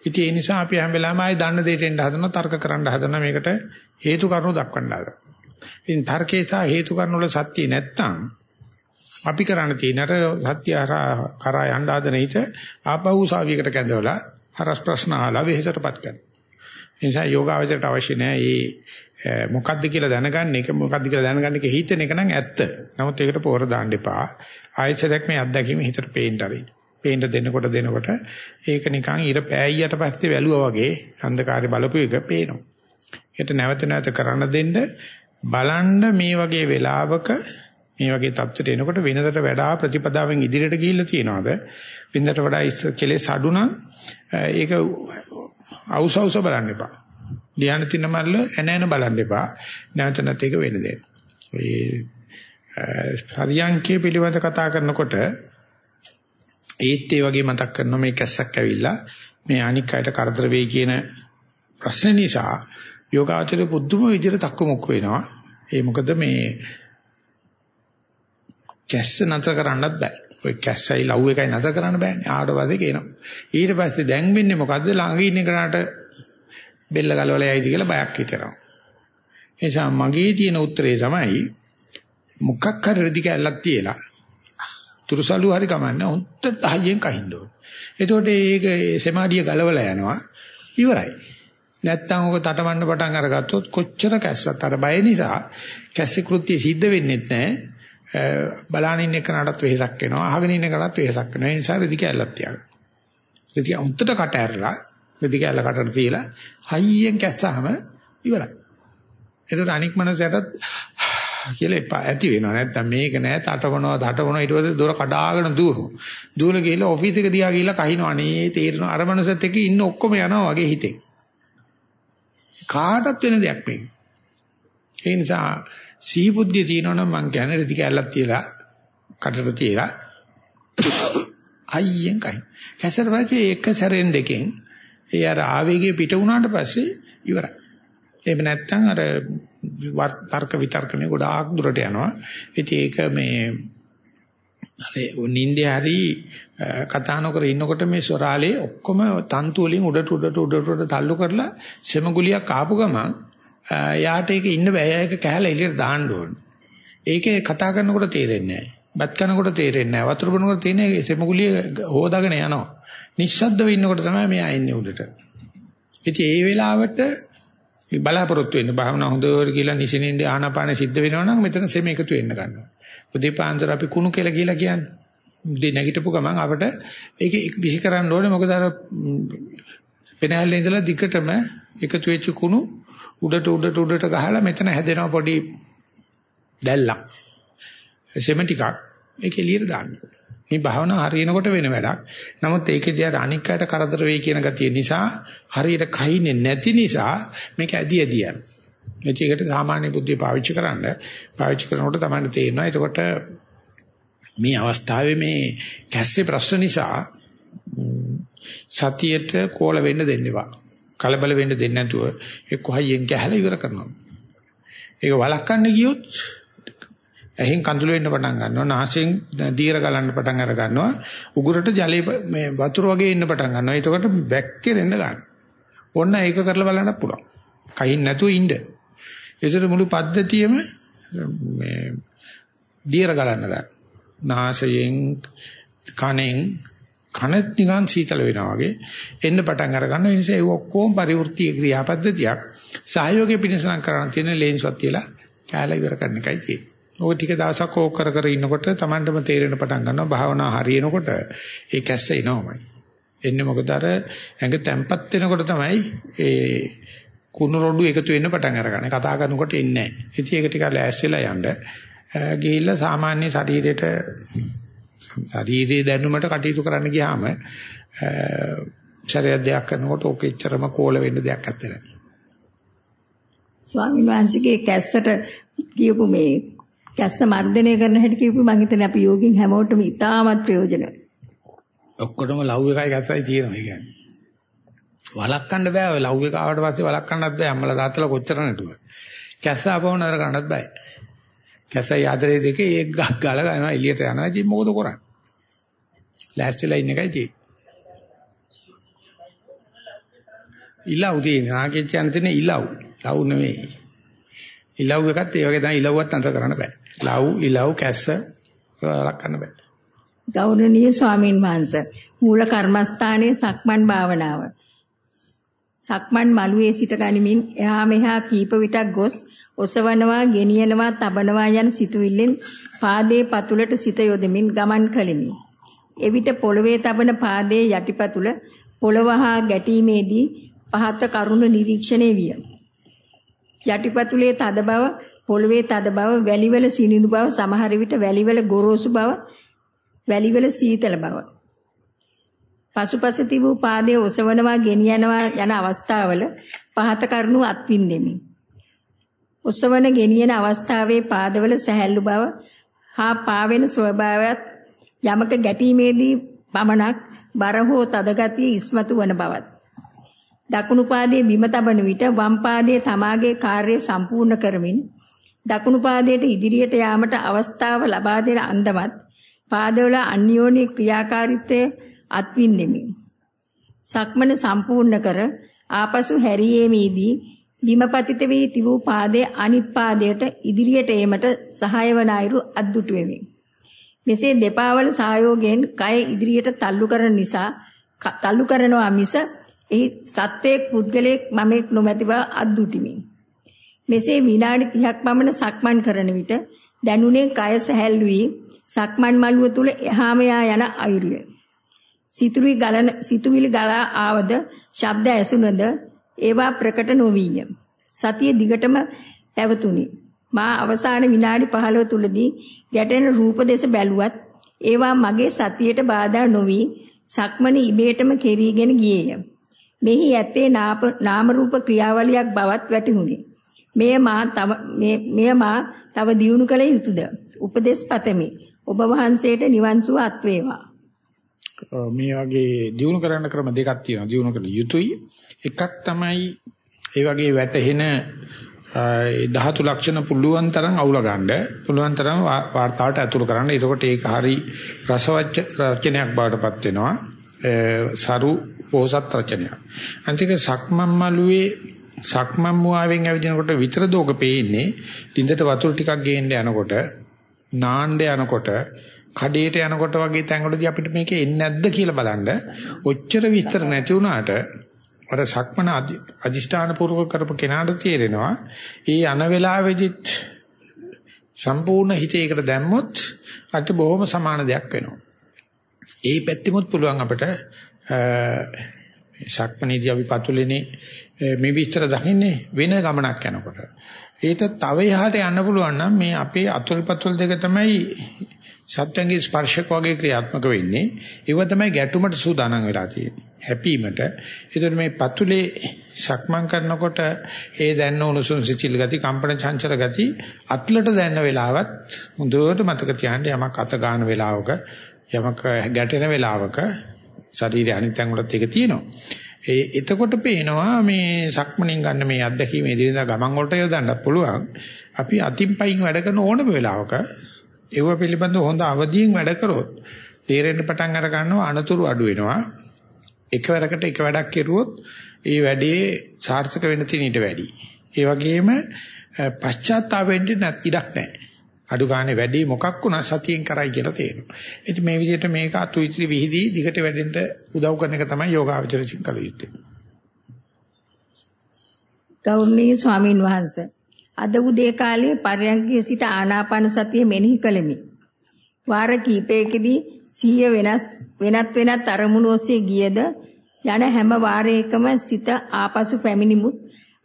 ඉතින් ඒ නිසා අපි හැම වෙලාවෙම ආයේ දන්න දෙයට එන්න හදනවා තර්ක කරන්න හදනවා මේකට හේතු කාරණා දක්වන්න හදනවා. ඉතින් තර්කේ සහ හේතු කාරණා වල සත්‍ය නැත්තම් අපි කරන්න තියෙන අර සත්‍ය කරා යන්න හදන හිත ආපහු සාවියකට කැඳවලා හරස් ප්‍රශ්න අහලා වෙහෙසටපත් කරනවා. ඒ නිසා යෝගාවචරයට අවශ්‍ය නැහැ මේ මොකද්ද කියලා දැනගන්න එක මොකද්ද කියලා දැනගන්න එක හිතෙන එක නම් ඇත්ත. නමුත් ඒකට පොර දාන්න එපා. ආයෙත් මේ අත්දැකීම හිතට පේන්න ආරින්. පේන්න දෙනකොට දෙනකොට ඒක නිකන් ඉර පෑයියට පස්සේ වැළුවා වගේ අන්ධකාරය බලපු එක පේනවා. ඒකට නැවත නැවත කරන්න දෙන්න බලන්න මේ වගේ වෙලාවක මේ වගේ තත්ත්වයට එනකොට වෙනදට වඩා ප්‍රතිපදාවෙන් ඉදිරියට ගිහිල්ලා තියනවාද වෙනදට වඩා ඉස්ස කෙලෙස් අඩු නම් ඒක අවුසවුස බලන්න එපා. ධ්‍යාන තින මල්ල එන එන බලන්න එපා. නැවත නැත් ඒක වෙන දෙන්න. ඒ පරියන්කේ පිළිවෙත කතා කරනකොට ඒත් ඒ වගේ මතක් කරනවා මේ කැස්සක් ඇවිල්ලා මේ අනික් අයට කරදර වෙයි කියන ප්‍රශ්න නිසා යෝගාචරය පුදුම විදිහට තක්කමුක්ක වෙනවා. ඒ මොකද මේ කැස්ස නතර කරන්නත් බෑ. ඔය කැස්සයි ලව් එකයි නතර කරන්න බෑනේ. ආවට පස්සේ කියනවා. ඊට පස්සේ දැන් වෙන්නේ මොකද්ද? ළඟ ඉන්න කෙනාට බෙල්ල ගලවලා යයිද කියලා බයක් හිතෙනවා. ඒ නිසා මගේ තියෙන උත්තරේ තමයි මොකක් හරි රෙදි කැල්ලක් තියලා තුරුසලු හරි කමන්නේ හොන්ට හයියෙන් කහින්න ඕන. එතකොට ඒක සෙමාඩිය ගලවලා යනවා. ඉවරයි. නැත්තම් ඔක තටමන්න පටන් අරගත්තොත් කොච්චර කැස්සත් අර බය නිසා කැස්සි කෘත්‍ය සිද්ධ වෙන්නේ නැහැ. බලාන ඉන්න කෙනාටත් වෙහසක් වෙනවා. අහගෙන ඉන්න කෙනාටත් වෙහසක් වෙනවා. ඒ නිසා රෙදි කැල්ලක් තියාගන්න. රෙදි උන්ටට කට ඇරලා රෙදි කැල්ල කටට තියලා හයියෙන් කැස්සාම ඉවරයි. එතකොට අනික් මනසටත් කියලා එපා ඇති වෙනවා නැත්තම් මේක නෑ තටවනවා තටවනවා ඊට පස්සේ දොර කඩාගෙන දුවනවා දුවල ගිහලා ඔෆිස් එක දිහා ගිහලා කහිනවා නේ තේරෙනවා අර මනසත් එක්ක ඉන්න ඔක්කොම යනවා වගේ හිතේ කාටත් වෙන දෙයක් මේක. ඒ නිසා සීබුද්ධිය තියෙනවනම් මං කියන්නේ රෙදි කැල්ලක් තියලා කටට තියලා අයියෙන් කයි. කැසර පස්සේ එක සැරෙන් දෙකෙන් ඒ අර ආවේගය පිට වුණාට පස්සේ ඉවරයි. එහෙම නැත්නම් අර තර්ක විතර්කනේ ගොඩාක් දුරට යනවා. ඉතින් ඒක මේ අර නින්දේ හරි කතා නොකර ඉන්නකොට මේ සොරාලේ ඔක්කොම තන්තු වලින් උඩට උඩට උඩට උඩට තල්ලු කරලා සෙමගුලියක් ආපු ගමන් යාට ඒක ඉන්න බෑ ඒක කැහැලා එළියට දාන්න ඕනේ. ඒකේ කතා කරනකොට තේරෙන්නේ නැහැ. බත් කනකොට තේරෙන්නේ නැහැ. වතුර බොනකොට තියෙන සෙමගුලිය හොදාගෙන යනවා. නිශ්ශබ්දව ඉන්නකොට තමයි මෙයා එන්නේ උඩට. ඉතින් ඒ වෙලාවට බලාපොරොත්තු වෙන්න භාවනා හොඳට කියලා නිසිනින්ද ආනාපාන සිද්ධ වෙනවා නම් මෙතන සෙම එකතු වෙන්න ගන්නවා. උදේ පාන්දර අපි කුණු කියලා කියලා කියන්නේ. උදේ නැගිටපු ගමන් අපට ඒක විසි කරන්න ඕනේ මොකද අර පෙනහැල්ලේ ඉඳලා දිගටම එකතු වෙච්ච කුණු උඩට උඩට උඩට ගහලා මෙතන හැදෙනවා පොඩි දැල්ලක්. සෙම ටිකක් ඒක එළියට දාන්න. මේ භාවනාව හරියනකොට වෙන වැඩක්. නමුත් ඒකේදී අර අනික් අයට කරදර වෙයි කියන ගතිය නිසා හරියට කහින්නේ නැති නිසා මේක ඇදි ඇදි යන. මේකට සාමාන්‍ය බුද්ධිය පාවිච්චි කරන්න පාවිච්චි කරනකොට තමයි තේරෙනවා. එතකොට මේ අවස්ථාවේ මේ කැස්සේ ප්‍රශ්න නිසා සතියට කෝල වෙන්න දෙන්න එපා. කලබල වෙන්න දෙන්නේ නැතුව ඒ කොහයෙන් කැහැලා ඉවර කරනවා. ඒක වළක්වන්න ගියොත් ඇහෙන් කඳුළු වෙන්න පටන් ගන්නවා නාසයෙන් දීර ගලන්න පටන් අර ගන්නවා උගුරට ජලයේ මේ වතුර වගේ එන්න පටන් ගන්නවා. එතකොට බැක්කෙරෙන්න ගන්නවා ඔන්න ඒක කරලා බලන්න පුළුවන්. කයින් නැතුව ඉන්න. ඒසර මුළු පද්ධතියම මේ දීර ගලන්න ගන්න. නාසයෙන් කනෙන් කනත් නිකන් සීතල වෙනවා වගේ එන්න පටන් අර ගන්න නිසා ඒ ඔක්කොම පරිවෘත්ති ක්‍රියාපද්ධතියක්. සහයෝගය පිණිසනම් කරන්න තියෙන ලේන්සුවක් තියලා කැලේ ඉවර කරන එකයි තියෙන්නේ. ඔය ටික දවසක් ඕක කර කර ඉන්නකොට Tamanටම තේරෙන පටන් ගන්නවා භාවනා හරියනකොට ඒ කැස්ස එනවමයි. එන්නේ මොකද අර ඇඟ තැම්පත් වෙනකොට තමයි ඒ කුණු රොඩු එකතු වෙන්න පටන් අරගන්නේ. කතා කරනකොට එන්නේ නැහැ. ඉතින් ඒක ටිකක් ලෑස්තිලා යන්න. ගිහිල්ලා සාමාන්‍ය ශරීරයට ශරීරයේ දැනුමට කටයුතු කරන්න ගියාම ශරීර දෙයක් කරනකොට ඕක එච්චරම කෝල වෙන්න දෙයක් නැත්තේ. ස්වාමීන් වහන්සේගේ කැස්සට කියපු මේ කැස්ස මර්ධනය කරන හැටි කියපු මම හිතන්නේ අපි යෝගින් හැමෝටම ඉතාමත් ප්‍රයෝජන. ඔක්කොටම ලව් එකයි කැස්සයි තියෙනවා ඒ කියන්නේ. වළක්වන්න බෑ ඔය ලව් එක ආවට පස්සේ වළක්වන්නත් බෑ අම්මලා තාත්තලා කොච්චර නටුවා. කැස්ස ආපහු නතර කරන්නත් බෑ. කැස්සයි ආදරේ දෙකේ ඒක ගක් ගාලා යනවා එළියට යනවා. ඉතින් මොකද කරන්නේ? ලෑස්තිලා ඉන්න එකයි තියෙන්නේ. ඉලව් තියෙන නාගෙච්ච යන තියෙන ඉලව්. ලව් නෙමෙයි. ඉලව් එකත් ඒ වගේ තමයි ඉලව්වත් අන්තර කරන්න බෑ. ලව් ඉලව් කැස්ස ලක්කන්න බෑ. ගෞරවනීය ස්වාමීන් වහන්සේ මූල කර්මස්ථානයේ සක්මන් භාවනාව. සක්මන් මළුවේ සිට ගනිමින් එහා මෙහා කීප විටක් ගොස් ඔසවනවා, ගෙනියනවා, තබනවා යන සිතුවිල්ලෙන් පාදයේ පතුලට සිත යොදමින් ගමන් කළෙමි. එවිට පොළවේ තබන පාදයේ යටිපතුල පොළව හා ගැටීමේදී පහත කරුණ නිරීක්ෂණය විය. යටිපතුලේ තද බව, පොළවේ තද බව, වැලිවල සිනිඳු බව, සමහර විට වැලිවල ගොරෝසු බව, වැලිවල සීතල බව. පසුපස තිබූ පාදයේ ඔසවනවා, ගෙනියනවා යන අවස්ථාවල පහත කරුණු අත්විඳෙමි. ඔසවන ගෙනියන අවස්ථාවේ පාදවල සැහැල්ලු බව හා පාවෙන ස්වභාවයත් යමක ගැටීමේදී පමණක් බර හෝ තද ගතිය ඉස්මතු වන බවත් දකුණු පාදයේ බිම තබන විට වම් පාදයේ තමාගේ කාර්යය සම්පූර්ණ කරමින් දකුණු පාදයට ඉදිරියට යාමට අවස්ථාව ලබා දෙන අන්දමත් පාදවල අන්‍යෝන්‍ය ක්‍රියාකාරීත්වය අත්විඳෙමි. සක්මන සම්පූර්ණ කර ආපසු හැරීමේදී බිම පතිත වී තිබූ පාදයේ අනිත් පාදයට ඉදිරියට ඒමට සහාය වන අයුරු අද්දුටු වෙමි. මෙසේ දෙපා වල සහයෝගයෙන් කය ඉදිරියට තල්ලු කරන නිසා තල්ලු කරනවා මිස එහි සත්වයක් පුද්ගලයෙක් මමෙක් නොමැති බව අද්දුටිමි. මෙසේ විනාඩි 30ක් පමණ සක්මන් කරන විට දැනුනේ කය සැහැල්ලු වී සක්මන් මළුව තුල එහාම යන අයුරුය. සිතුවිලි ගලන සිතුවිලි ගලා ආවද ශබ්ද ඇසුනද ඒවා ප්‍රකට නොවිය. සතිය දිගටම පැවතුණි. මා අවසාන විනාඩි 15 තුලදී ගැටෙන රූප දෙස බැලුවත් ඒවා මගේ සතියට බාධා නොවි සක්මන ඉබේටම කෙරීගෙන ගියේය. මෙහි ඇත්තේ නාම රූප ක්‍රියාවලියක් බවත් වැටහුණි. මෙය මා තව මෙය මා තව දියුණු කළ යුතුයද? උපදේශ පතමි. ඔබ වහන්සේට නිවන් සුව අත් වේවා. මේ වගේ දියුණු කරන්න ක්‍රම දෙකක් තියෙනවා. දියුණු කළ යුතුයි. එකක් තමයි ඒ වගේ වැටහෙන ධාතු ලක්ෂණ පුළුවන් තරම් අවුල ගන්න පුළුවන් තරම් වාර්තාවට ඇතුළු කරන්න. එතකොට ඒක හරි රසවත් රචනයක් බවට පත් වෙනවා. සරු පොහසත් රචනයක්. අන්තික සක්මන් මළුවේ සක්මන් මුවාවෙන් ඇවිදිනකොට විතර දෝක පේන්නේ. ලින්දට වතුර ටිකක් ගේන්න යනකොට නාන්න යනකොට කඩේට යනකොට වගේ තැන්වලදී අපිට මේක එන්නේ නැද්ද කියලා බලන්න ඔච්චර විස්තර නැති වුණාට අර සක්මන අදිෂ්ඨාන පූර්වක කරපු කෙනාට තේරෙනවා ඒ යන වෙලාවෙදිත් සම්පූර්ණ හිතේකට දැම්මොත් අට බොහොම සමාන දෙයක් වෙනවා. ඒ පැත්තෙමුත් පුළුවන් අපිට ශක්මනේදී අපි පතුලේනේ මේ විස්තර දකින්නේ වෙන ගමනක් යනකොට. ඒට තව එහාට යන්න පුළුවන් නම් මේ අපේ අතුල් පතුල් දෙක තමයි සත්‍යංගේ ස්පර්ශක වගේ ක්‍රියාත්මක වෙන්නේ. ඒව තමයි ගැටුමට සූදානම් වෙලා තියෙන්නේ. හැපීමට. ඒතර මේ පතුලේ සක්මන් කරනකොට ඒ දැනන උණුසුම් සිචිල් ගති, කම්පන චංචල ගති අත්ලට දැනන වෙලාවත් හොඳට මතක තියාගන්න යමක් අත ගන්න වෙලාවක යමක් ගැටෙන වෙලාවක ශරීරය අනිත්යෙන් වලත් ඒක තියෙනවා. ඒ එතකොට පේනවා මේ සක්මණෙන් ගන්න මේ අත්දැකීම එදිනදා ගමන් වලට යොදන්නත් පුළුවන්. අපි අතින් පයින් වැඩ කරන ඕනම වෙලාවක ඒව පිළිබඳව හොඳ අවදියෙන් වැඩ කරොත් තේරෙන්න පටන් අර ගන්නවා අනතුරු අඩු වෙනවා. එකවරකට එක වැඩක් කෙරුවොත් ඒ වැඩේ සාර්ථක වෙන්න තියෙන ඊට වැඩි. ඒ වගේම පශ්චාත්තාප වෙන්න ඉඩක් නැහැ. අඩු ගානේ වැඩි මොකක් වුණා සතියෙන් කරයි කියලා තේරෙනවා. ඉතින් මේ විදිහට මේක අතු ඉතිරි විහිදී දිගට වැඩෙන්න උදව් කරන එක තමයි යෝගාවචර චින්කල යුත්තේ. ගෞරවනීය ස්වාමින් වහන්සේ අද උදේ කාලයේ පර්යංකයේ සිට ආනාපාන සතිය මෙනෙහි කළෙමි. වාර කිහිපයකදී සිහිය වෙනස් වෙනත් වෙනත් අරමුණු ඔස්සේ ගියද යන හැම වාරයකම සිත ආපසු පැමිණිමුත්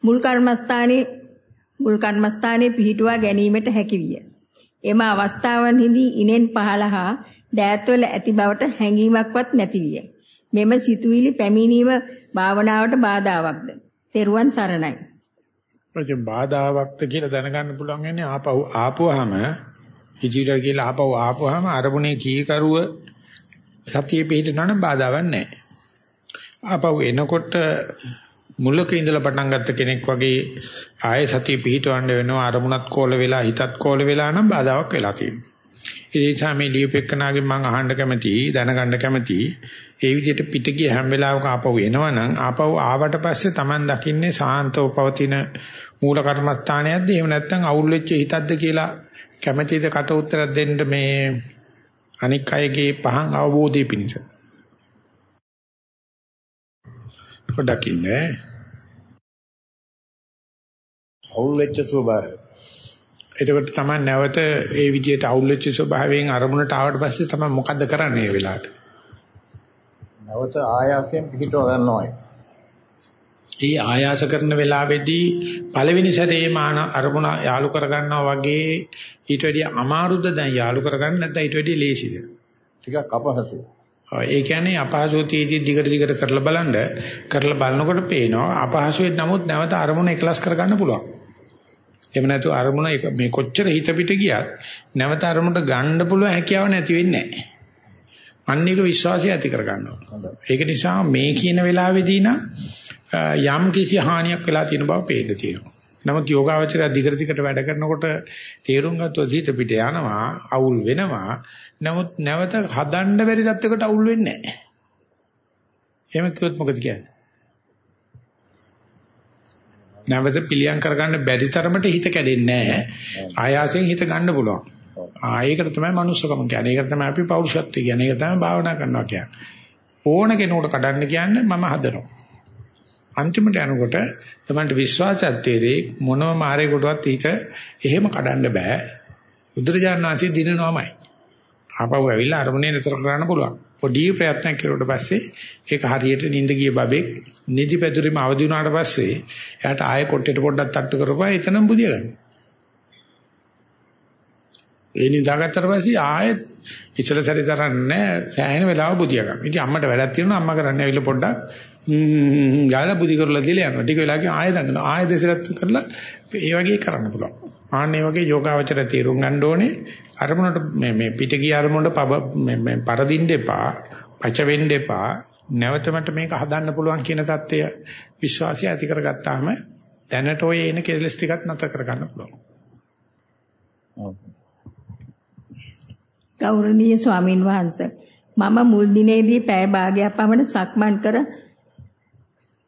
මුල් කර්මස්ථානයේ මුල් කර්මස්ථානයේ පිහිටුවා ගැනීමට හැකි විය. එම අවස්ථාවන්හිදී ඉනෙන් පහළහා දෑත්වල ඇති බවට හැඟීමක්වත් නැති විය. මෙම සිතුවිලි පැමිණීම භාවනාවට බාධාවත්ද? තෙරුවන් සරණයි. ඔය බාධාවක්ද කියලා දැනගන්න පුළුවන් වෙන්නේ ආපහු ආපුවාම ඉදිරියට කියලා ආපහු ආපුවාම අරමුණේ කීකරුව සතිය පිළිටනනම් බාධාවක් නැහැ. ආපහු එනකොට මුලක ඉඳලා පටන් ගත්ත කෙනෙක් වගේ ආයේ සතිය පිහිටවන්න වෙනවා අරමුණත් කෝල වෙලා හිතත් කෝල වෙලා නම් බාධාවක් වෙලා තියෙනවා. ඒ නිසා මේ ලියුපෙක්කනාගෙන් මම අහන්න කැමතියි දැනගන්න කැමතියි ඒ විදිහට පිට ගිය හැම වෙලාවක ආපහු එනවනම් ආපහු ආවට පස්සේ Taman දකින්නේ සාන්තව පවතින මූල කර්මස්ථානයක්ද? එහෙම නැත්නම් අවුල් වෙච්ච හිතක්ද කියලා කැමැතිද කට උත්තරයක් දෙන්න මේ අනික් අයගේ පහන් අවබෝධය පිණිස? පොඩ්ඩක් ඉන්නේ. අවුල් වෙච්ච ස්වභාවය. එතකොට තමයි නැවත ඒ විදිහට අවුල් වෙච්ච ස්වභාවයෙන් අරමුණට ආවට පස්සේ තමයි මොකද්ද කරන්නේ මේ වෙලාවට? නැවත ආයාසයෙන් පිහිටව ගන්නවායි. ඒ ආයාස කරන වෙලාවේදී පළවෙනි සැරේ මාන අරමුණ යාලු කර ගන්නවා වගේ ඊට වැඩිය අමාරුද දැන් යාලු කරගන්න නැත්නම් ඊට වැඩිය ලේසිද? ටිකක් අපහසුයි. ඒ කියන්නේ අපහසුතියදී දිගට දිගට කරලා බලන්න කරලා බලනකොට පේනවා අපහසුයෙන් නමුත් නැවත අරමුණ එකලස් කරගන්න පුළුවන්. එහෙම නැතු අරමුණ මේ කොච්චර හිත පිට ගියත් නැවත අරමුණට ගන්න පුළුවන් හැකියාව නැති වෙන්නේ නැහැ. අන්න එක විශ්වාසය ඇති කරගන්නවා. ඒක නිසා මේ කියන වෙලාවේදී නම් යම් කිසි හානියක් වෙලා තියෙන බව පේන්න තියෙනවා. නමුත් යෝගාවචරය දිගට දිගට වැඩ කරනකොට තේරුම් ගත්තොත් හිත පිට යනවා, අවුල් වෙනවා. නමුත් නැවත හදන්න බැරි තත්යකට අවුල් වෙන්නේ නැහැ. එහෙම කිව්වොත් මොකද කියන්නේ? නැවත පිළියම් කරගන්න බැරි තරමට හිත කැඩෙන්නේ නැහැ. ආයාසයෙන් හිත ගන්න පුළුවන්. ආ ඒකට තමයි manussකම කියන්නේ. ඒකට තමයි අපි පෞරුෂත්වය කියන්නේ. ඒක තමයි භාවනා කරනවා කියන්නේ. ඕන කෙනෙකුට කඩන්න කියන්නේ මම හදනවා. අන්තිමට යනකොට තමයි විශ්වාසයත් තේරෙයි මොනම මාරේකටවත් හිත එහෙම කඩන්න බෑ. බුදුරජාණන් වහන්සේ දිනනවාමයි. ආපහු ඇවිල්ලා අරමුණේ නතර කරන්න පුළුවන්. පොඩි ප්‍රයත්නයක් කරුවට පස්සේ ඒක හරියට නිින්ද ගිය බබෙක් නිදි පැදුරෙම අවදි වුණාට පස්සේ එයාට ආයෙ කොට්ටේට පොඩ්ඩක් තට්ටු කරපුවා එතනම බුදිය ගන්න. ඒ නිදාගත්තට පස්සේ ආයෙත් ඉතල සැරේ තරන්නේ සෑහෙන වෙලාව බුදිය ගන්න. ඉතින් අම්මට වැඩක් තියෙනවා අම්මා කරන්නේ ඇවිල්ලා පොඩ්ඩක් හ්ම් ගාලා බුදි කරලා දීලා යනවා. ටික වෙලාවකින් ආයෙ දඟනවා. ආයෙ දෙසරත් කරලා ඒ වගේ කරන්න පුළුවන්. ආන්නේ වගේ යෝගාවචර තීරුම් ගන්න ඕනේ. අරමුණට මේ මේ පිට ගිය අරමුණට පබ මේ මේ පරදින්න එපා. පච වෙන්න එපා. නැවත මට මේක හදන්න පුළුවන් කියන தත්ත්වය විශ්වාසය ඇති කරගත්තාම දැනට ඔය එන කෙලස් ටිකත් නැතර කරගන්න පුළුවන්. ගෞරවනීය ස්වාමින් වහන්සේ මම මුල් දිනේදී පැය භාගයක් පමණ සක්මන් කර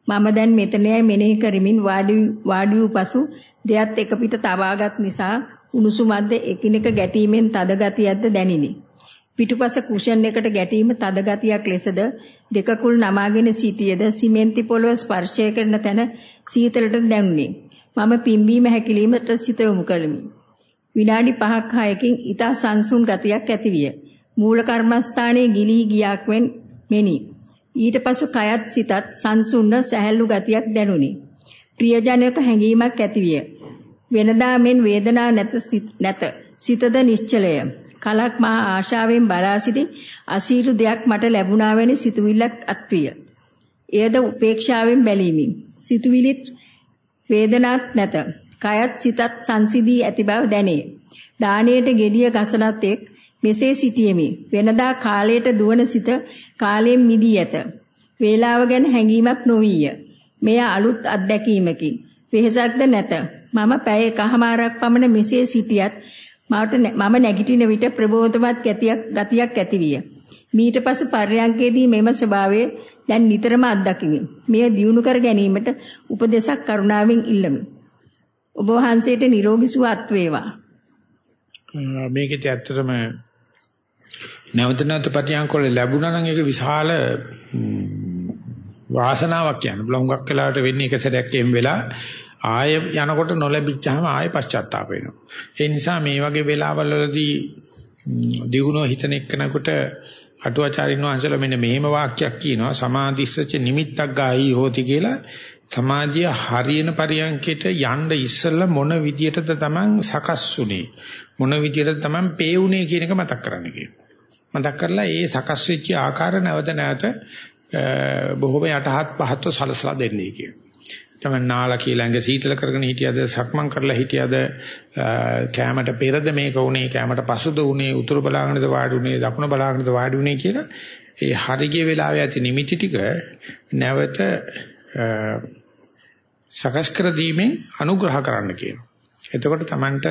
මම දැන් මෙතනයි මෙනෙහි කරමින් වාඩි වාඩි වූ පසු දෙයත් එක පිට තබාගත් නිසා උණුසුමද්ද එකිනෙක ගැටීමෙන් තද ගතියක්ද දැනිනි. පිටුපස කුෂන් එකට ගැටීම තද ගතියක් ලෙසද දෙකකුල් නමාගෙන සිටියේද සිමෙන්ති පොළව ස්පර්ශය කරන තැන සීතලට දැනුනි. මම පිම්බීම හැකිලීමට සිත යොමු කළෙමි. විනාඩි 5ක් 6කින් ඊතා සංසුන් ගතියක් ඇතිවිය. මූල කර්මස්ථානයේ ගිලී ගියාක් වෙන් මෙනි. ඊට පසු කයත් සිතත් සංසුන්න සැහැල්ලු ගතියක් දැනුනි. ප්‍රියජනක හැඟීමක් ඇතිවිය. වෙනදා මෙන් වේදනා නැත නැත. සිතද නිශ්චලය. කලක් මා ආශාවෙන් බලා සිටි අසීරු දෙයක් මට ලැබුණා වැනි සිතුවිල්ලක් අත්විය. එයද උපේක්ෂාවෙන් බැලීමි. සිතුවිලිත් වේදනාවක් නැත. කයත් සිතත් සංසිදී ඇති බව දැනේ. දාණයට gediya ගසනත් එක් මෙසේ සිටියෙමි. වෙනදා කාලයට දුවන සිත කාලයෙන් මිදී ඇත. වේලාව ගැන හැඟීමක් නොවිය. මෙය අලුත් අත්දැකීමකි. වෙහසක්ද නැත. මම පැය එකහමාරක් පමණ මෙසේ සිටියත් මට මම නැගිටින විට ප්‍රබෝධවත් ගතියක් ගතියක් ඇතිවිය. මීට පසු පර්යංකේදී මෙම ස්වභාවය දැන් නිතරම අත්දකිමි. මෙය දියුණු කර ගැනීමට උපදේශක් කරුණාවෙන් ඉල්ලමි. ඔබ වහන්සේට නිරෝගී සුව අත් වේවා. මේකෙත් ඇත්තටම නැවත නැවත පටියංකොල ලැබුණා නම් ඒක විශාල වාසනාවක් කියන්න. බලුඟක් වෙලාවට වෙන්නේ එක සැරයක් එම් වෙලා ආය යනකොට නොලැබිච්චාම ආය පශ්චාත්තාප වෙනවා. ඒ නිසා මේ වගේ වෙලාවල් වලදී දිනුනෝ හිතන එක්කනකොට අටුවාචාරින් වහන්සේලා මෙන්න මෙහෙම වාක්‍යයක් කියනවා සමාධිස්සච නිමිත්තක් ගායි හෝති කියලා සමාධිය හරියන පරියන්කෙට යන්න ඉස්සෙල්ලා මොන විදියටද Taman සකස් උනේ මොන විදියටද Taman පේුනේ කියන එක මතක් කරන්න කියනවා. මතක් කරලා ඒ සකස් වෙච්ච ආකාර නැවත නැවත බොහොම යටහත් පහත්ව සලසලා දෙන්නේ කියන. තමයි නාලා කියලා ඇඟ සීතල කරගෙන හිටියද සක්මන් කරලා හිටියද කැමට පෙරද මේක උනේ කැමට පසුද උනේ උතුරු බලාගෙනද වාඩි උනේ දකුණ බලාගෙනද වාඩි උනේ කියලා ඒ හරිය වෙලාවේ ඇති නිමිති ටික නැවත සකස් කර දීමෙන් අනුග්‍රහ කරන්න කියනවා. එතකොට Tamanට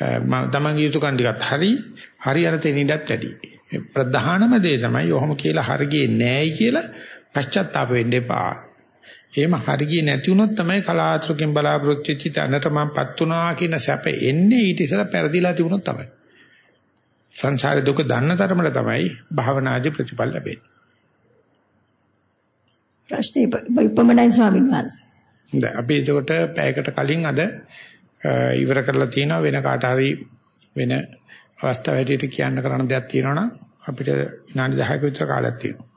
තමන්ගේ යුතුයකම් ටිකත් හරි හරි අර තැනින්දත් වැඩි. ප්‍රධානම දේ තමයි ඔහොම කියලා හරියේ නෑයි කියලා පශ්චාත්තාප වෙන්න එපා. එහෙම හරියේ නැති වුණොත් තමයි කලාතුරකින් බලාපොරොත්තු වෙච්ච තැනට මමපත් වුණා කියන සැප එන්නේ ඊට ඉස්සෙල්ලා පෙරදිලා තිබුණොත් තමයි. සංසාරේ දුක දන්න තරමට තමයි භාවනාදී ප්‍රතිඵල ලැබෙන්නේ. ප්‍රශ්නේ ඉපමණයි ස්වාමීන් වහන්සේ. දැන් අපි එතකොට පැයකට කලින් අද ඉවර කරලා තිනවා වෙන කාට හරි වෙන අවස්ථාව හැටියට කියන්න කරන්න දෙයක් තියෙනවා නම් අපිට විනාඩි 10ක විතර කාලයක් තියෙනවා.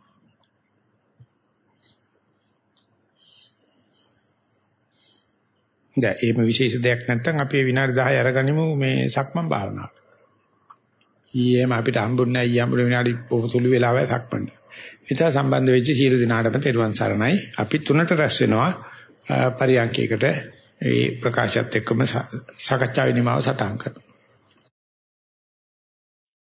දැන් එහෙම විශේෂ දෙයක් නැත්නම් අපි විනාඩි 10 අරගනිමු මේ සක්මන් භාවනාවට. ඊයේම අපිට හම්බුන්නේ නැහැ ඊයම් විනාඩි පොතුළු වෙලාවයි සක්මන්ට. ඒත සම්බන්ධ වෙච්ච සීල දිනාටම තෙරුවන් සරණයි. අපි තුනට රැස් වෙනවා පරියන්කයකට ඒ ප්‍රකාශයත් එක්කම සාකච්ඡාවේ නිමාව සටහන් කරනවා.